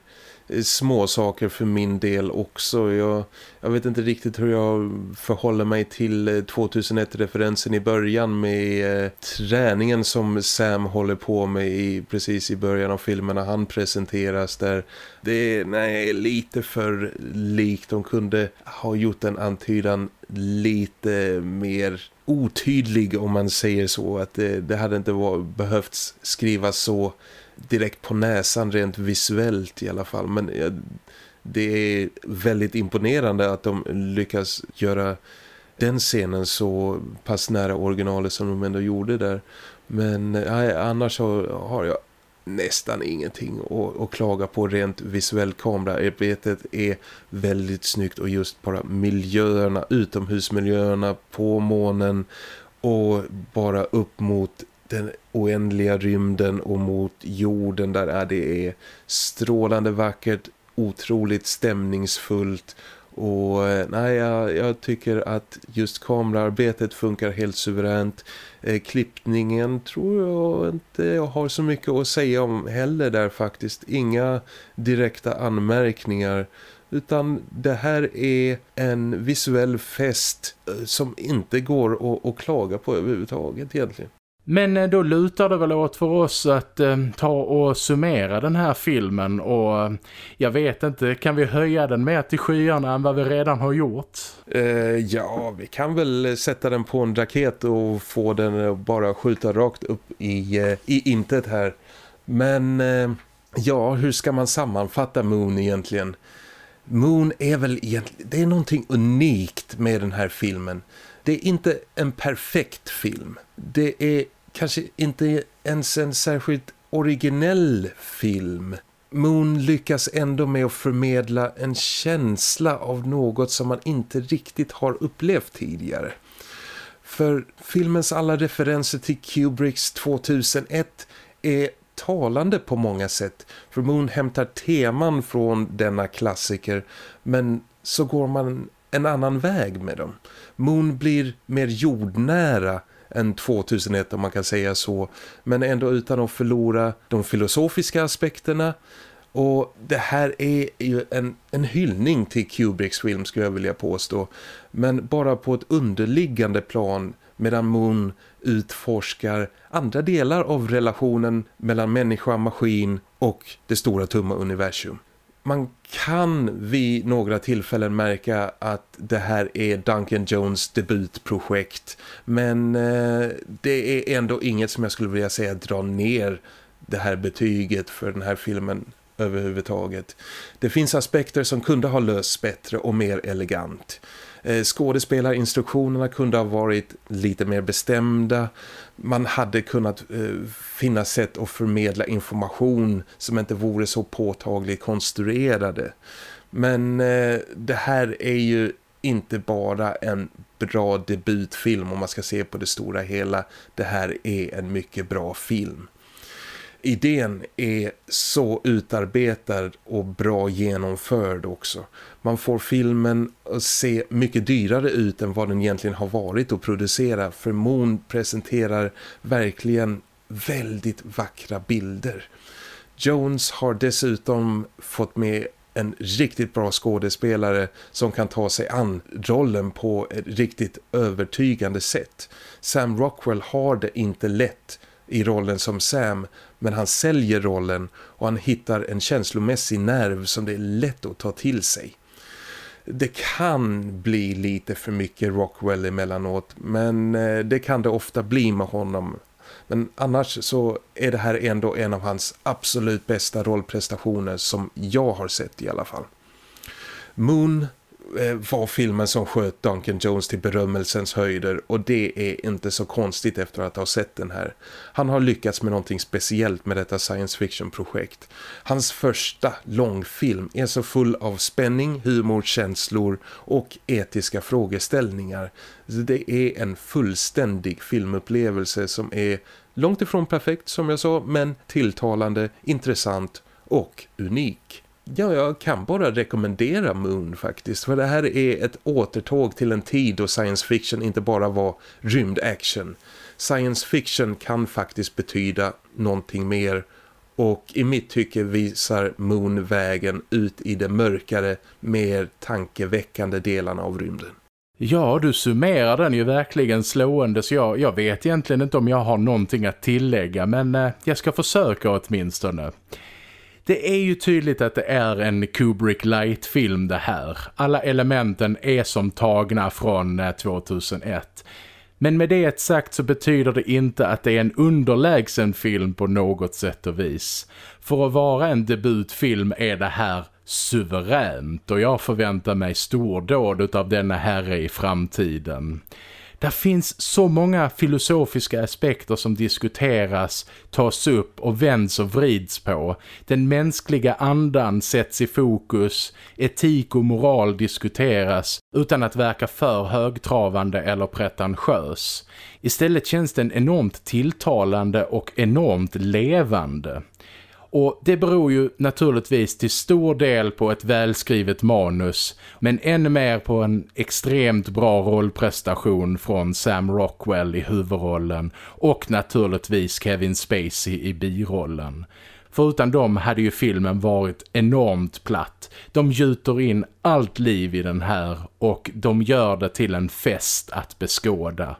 B: små saker för min del också. Jag, jag vet inte riktigt hur jag förhåller mig till eh, 2001-referensen i början med eh, träningen som Sam håller på med i, precis i början av filmen när han presenteras där. Det är nej, lite för likt. De kunde ha gjort en antydan lite mer otydlig om man säger så. Att det, det hade inte var, behövt skrivas så direkt på näsan rent visuellt i alla fall. Men eh, det är väldigt imponerande att de lyckas göra den scenen så pass nära originalet som de ändå gjorde där. Men eh, annars så har jag nästan ingenting att, att klaga på rent visuellt kameraarbetet är väldigt snyggt och just bara miljöerna, utomhusmiljöerna på månen och bara upp mot den oändliga rymden och mot jorden där är det är strålande vackert, otroligt stämningsfullt och eh, nej, jag, jag, tycker att just kamerarbetet funkar helt suveränt. Eh, klippningen tror jag inte jag har så mycket att säga om heller där faktiskt. Inga direkta anmärkningar. Utan det här är en visuell fest eh, som inte går att, att klaga på överhuvudtaget egentligen.
A: Men eh, då lutar det väl åt för oss att eh, ta och summera den här filmen och eh, jag vet inte, kan vi höja den mer till skyarna än vad vi redan har gjort?
B: Eh, ja, vi kan väl sätta den på en raket och få den bara skjuta rakt upp i, eh, i intet här. Men eh, ja, hur ska man sammanfatta Moon egentligen? Moon är väl egentligen, det är någonting unikt med den här filmen. Det är inte en perfekt film. Det är kanske inte ens en särskilt originell film. Moon lyckas ändå med att förmedla en känsla av något som man inte riktigt har upplevt tidigare. För filmens alla referenser till Kubricks 2001 är talande på många sätt. För Moon hämtar teman från denna klassiker men så går man en annan väg med dem. Moon blir mer jordnära än 2001 om man kan säga så. Men ändå utan att förlora de filosofiska aspekterna. Och det här är ju en, en hyllning till Kubricks film skulle jag vilja påstå. Men bara på ett underliggande plan medan Moon utforskar andra delar av relationen mellan människa, maskin och det stora tumma universum man kan vid några tillfällen märka att det här är Duncan Jones debutprojekt. Men eh, det är ändå inget som jag skulle vilja säga dra ner det här betyget för den här filmen överhuvudtaget. Det finns aspekter som kunde ha lösts bättre och mer elegant. Eh, skådespelarinstruktionerna kunde ha varit lite mer bestämda. Man hade kunnat eh, finna sätt att förmedla information som inte vore så påtagligt konstruerade. Men eh, det här är ju inte bara en bra debutfilm om man ska se på det stora hela. Det här är en mycket bra film idén är så utarbetad och bra genomförd också. Man får filmen att se mycket dyrare ut än vad den egentligen har varit att producera för Moon presenterar verkligen väldigt vackra bilder. Jones har dessutom fått med en riktigt bra skådespelare som kan ta sig an rollen på ett riktigt övertygande sätt. Sam Rockwell har det inte lätt i rollen som Sam men han säljer rollen och han hittar en känslomässig nerv som det är lätt att ta till sig. Det kan bli lite för mycket Rockwell emellanåt men eh, det kan det ofta bli med honom. Men annars så är det här ändå en av hans absolut bästa rollprestationer som jag har sett i alla fall. Moon Eh, var filmen som sköt Duncan Jones till berömmelsens höjder och det är inte så konstigt efter att ha sett den här. Han har lyckats med någonting speciellt med detta science fiction-projekt. Hans första långfilm är så full av spänning, humor, känslor och etiska frågeställningar. Det är en fullständig filmupplevelse som är långt ifrån perfekt som jag sa men tilltalande, intressant och unik. Ja, jag kan bara rekommendera Moon faktiskt. För det här är ett återtåg till en tid då science fiction inte bara var rymdaction. Science fiction kan faktiskt betyda någonting mer och i mitt tycke visar Moon vägen ut i de mörkare, mer tankeväckande delarna av rymden.
A: Ja, du summerar den ju verkligen slående så jag, jag vet egentligen inte om jag har någonting att tillägga men eh, jag ska försöka åtminstone. Det är ju tydligt att det är en Kubrick Light-film det här. Alla elementen är som tagna från eh, 2001. Men med det sagt så betyder det inte att det är en underlägsen film på något sätt och vis. För att vara en debutfilm är det här suveränt och jag förväntar mig stordåd av denna herre i framtiden. Där finns så många filosofiska aspekter som diskuteras, tas upp och vänds och vrids på. Den mänskliga andan sätts i fokus, etik och moral diskuteras utan att verka för högtravande eller pretentiös. Istället känns den enormt tilltalande och enormt levande. Och det beror ju naturligtvis till stor del på ett välskrivet manus men ännu mer på en extremt bra rollprestation från Sam Rockwell i huvudrollen och naturligtvis Kevin Spacey i birollen. För utan dem hade ju filmen varit enormt platt. De gjuter in allt liv i den här och de gör det till en fest att beskåda.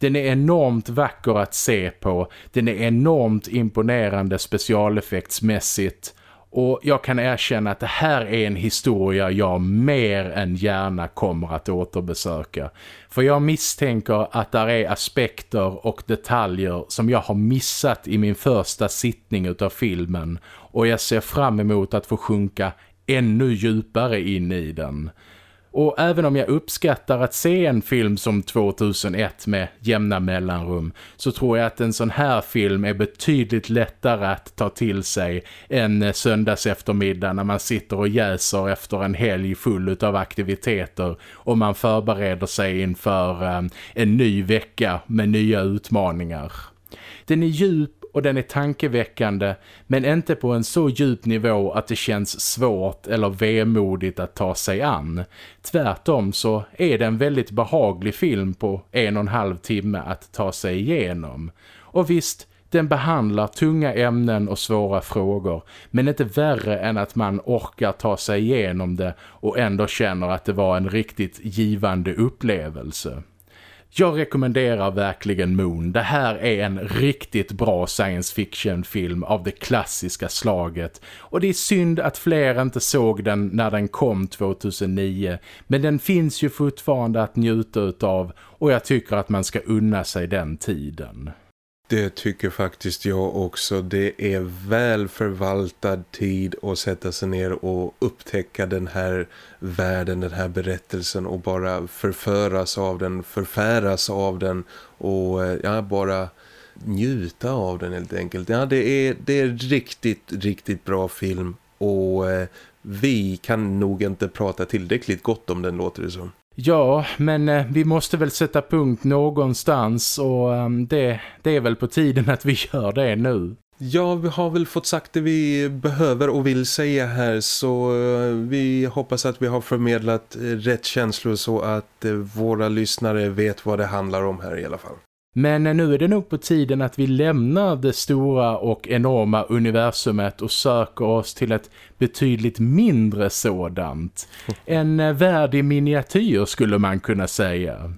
A: Den är enormt vacker att se på. Den är enormt imponerande specialeffektsmässigt. Och jag kan erkänna att det här är en historia jag mer än gärna kommer att återbesöka. För jag misstänker att där är aspekter och detaljer som jag har missat i min första sittning utav filmen. Och jag ser fram emot att få sjunka ännu djupare in i den. Och även om jag uppskattar att se en film som 2001 med jämna mellanrum så tror jag att en sån här film är betydligt lättare att ta till sig än söndags eftermiddag när man sitter och jäser efter en helg full av aktiviteter och man förbereder sig inför eh, en ny vecka med nya utmaningar. Den är djup och den är tankeväckande men inte på en så djup nivå att det känns svårt eller vemodigt att ta sig an. Tvärtom så är det en väldigt behaglig film på en och en halv timme att ta sig igenom. Och visst, den behandlar tunga ämnen och svåra frågor men inte värre än att man orkar ta sig igenom det och ändå känner att det var en riktigt givande upplevelse. Jag rekommenderar verkligen Moon. Det här är en riktigt bra science fiction film av det klassiska slaget. Och det är synd att fler inte såg den när den kom 2009. Men den finns ju fortfarande att njuta utav och jag tycker att man ska unna sig den tiden.
B: Det tycker faktiskt jag också. Det är väl förvaltad tid att sätta sig ner och upptäcka den här världen, den här berättelsen och bara förföras av den, förfäras av den och eh, ja, bara njuta av den helt enkelt. Ja, det är, det är riktigt, riktigt bra film och eh, vi kan nog inte prata tillräckligt gott om den låter det som.
A: Ja, men eh, vi måste väl sätta punkt någonstans och ehm, det, det är väl på tiden att vi [LAUGHS] gör det nu.
B: Ja, vi har väl fått sagt det vi behöver och vill säga här så eh, vi hoppas att vi har förmedlat eh, rätt känslor så att våra lyssnare vet vad det handlar om här i alla fall.
A: Men nu är det nog på tiden att vi lämnar det stora och enorma universumet och söker oss till ett betydligt mindre sådant. [LAUGHS] En värld i miniatyr skulle man kunna säga.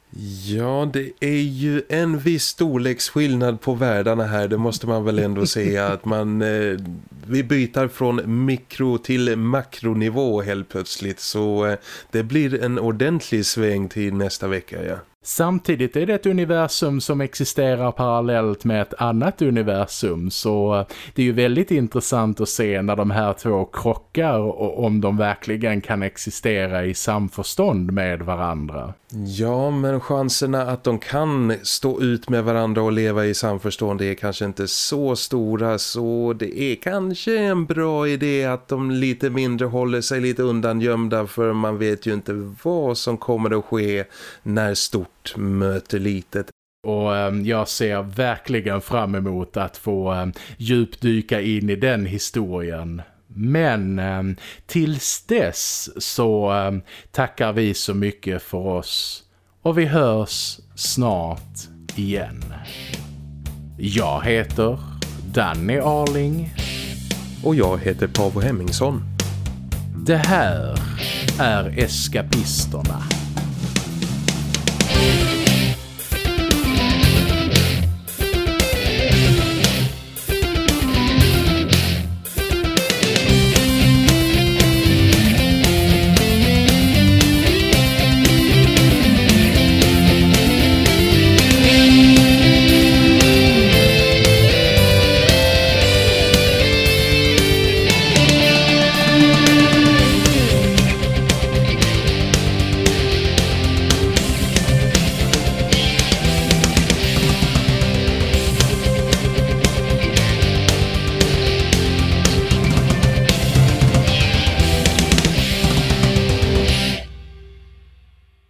B: Ja, det är ju en viss storleksskillnad på världarna här. Det måste man väl ändå säga att man... Eh, vi byter från mikro till makronivå helt plötsligt. Så eh, det blir en ordentlig sväng till nästa vecka, ja.
A: Samtidigt är det ett universum som existerar parallellt med ett annat universum så det är ju väldigt intressant att se när de här två krockar och om de verkligen kan existera i samförstånd med varandra.
B: Ja, men chanserna att de kan stå ut med varandra och leva i samförstånd är kanske inte så stora så det är kanske en bra idé att de lite mindre håller sig lite undangömda för man vet ju inte vad som kommer att ske när stort möter litet.
A: Och um, jag ser verkligen fram emot att få um, djupdyka in i den historien. Men eh, tills dess så tackar vi så mycket för oss. Och vi hörs snart igen. Jag heter Danny Arling.
B: Och jag heter Pavo Hemmingsson.
A: Det här är Eskapisterna.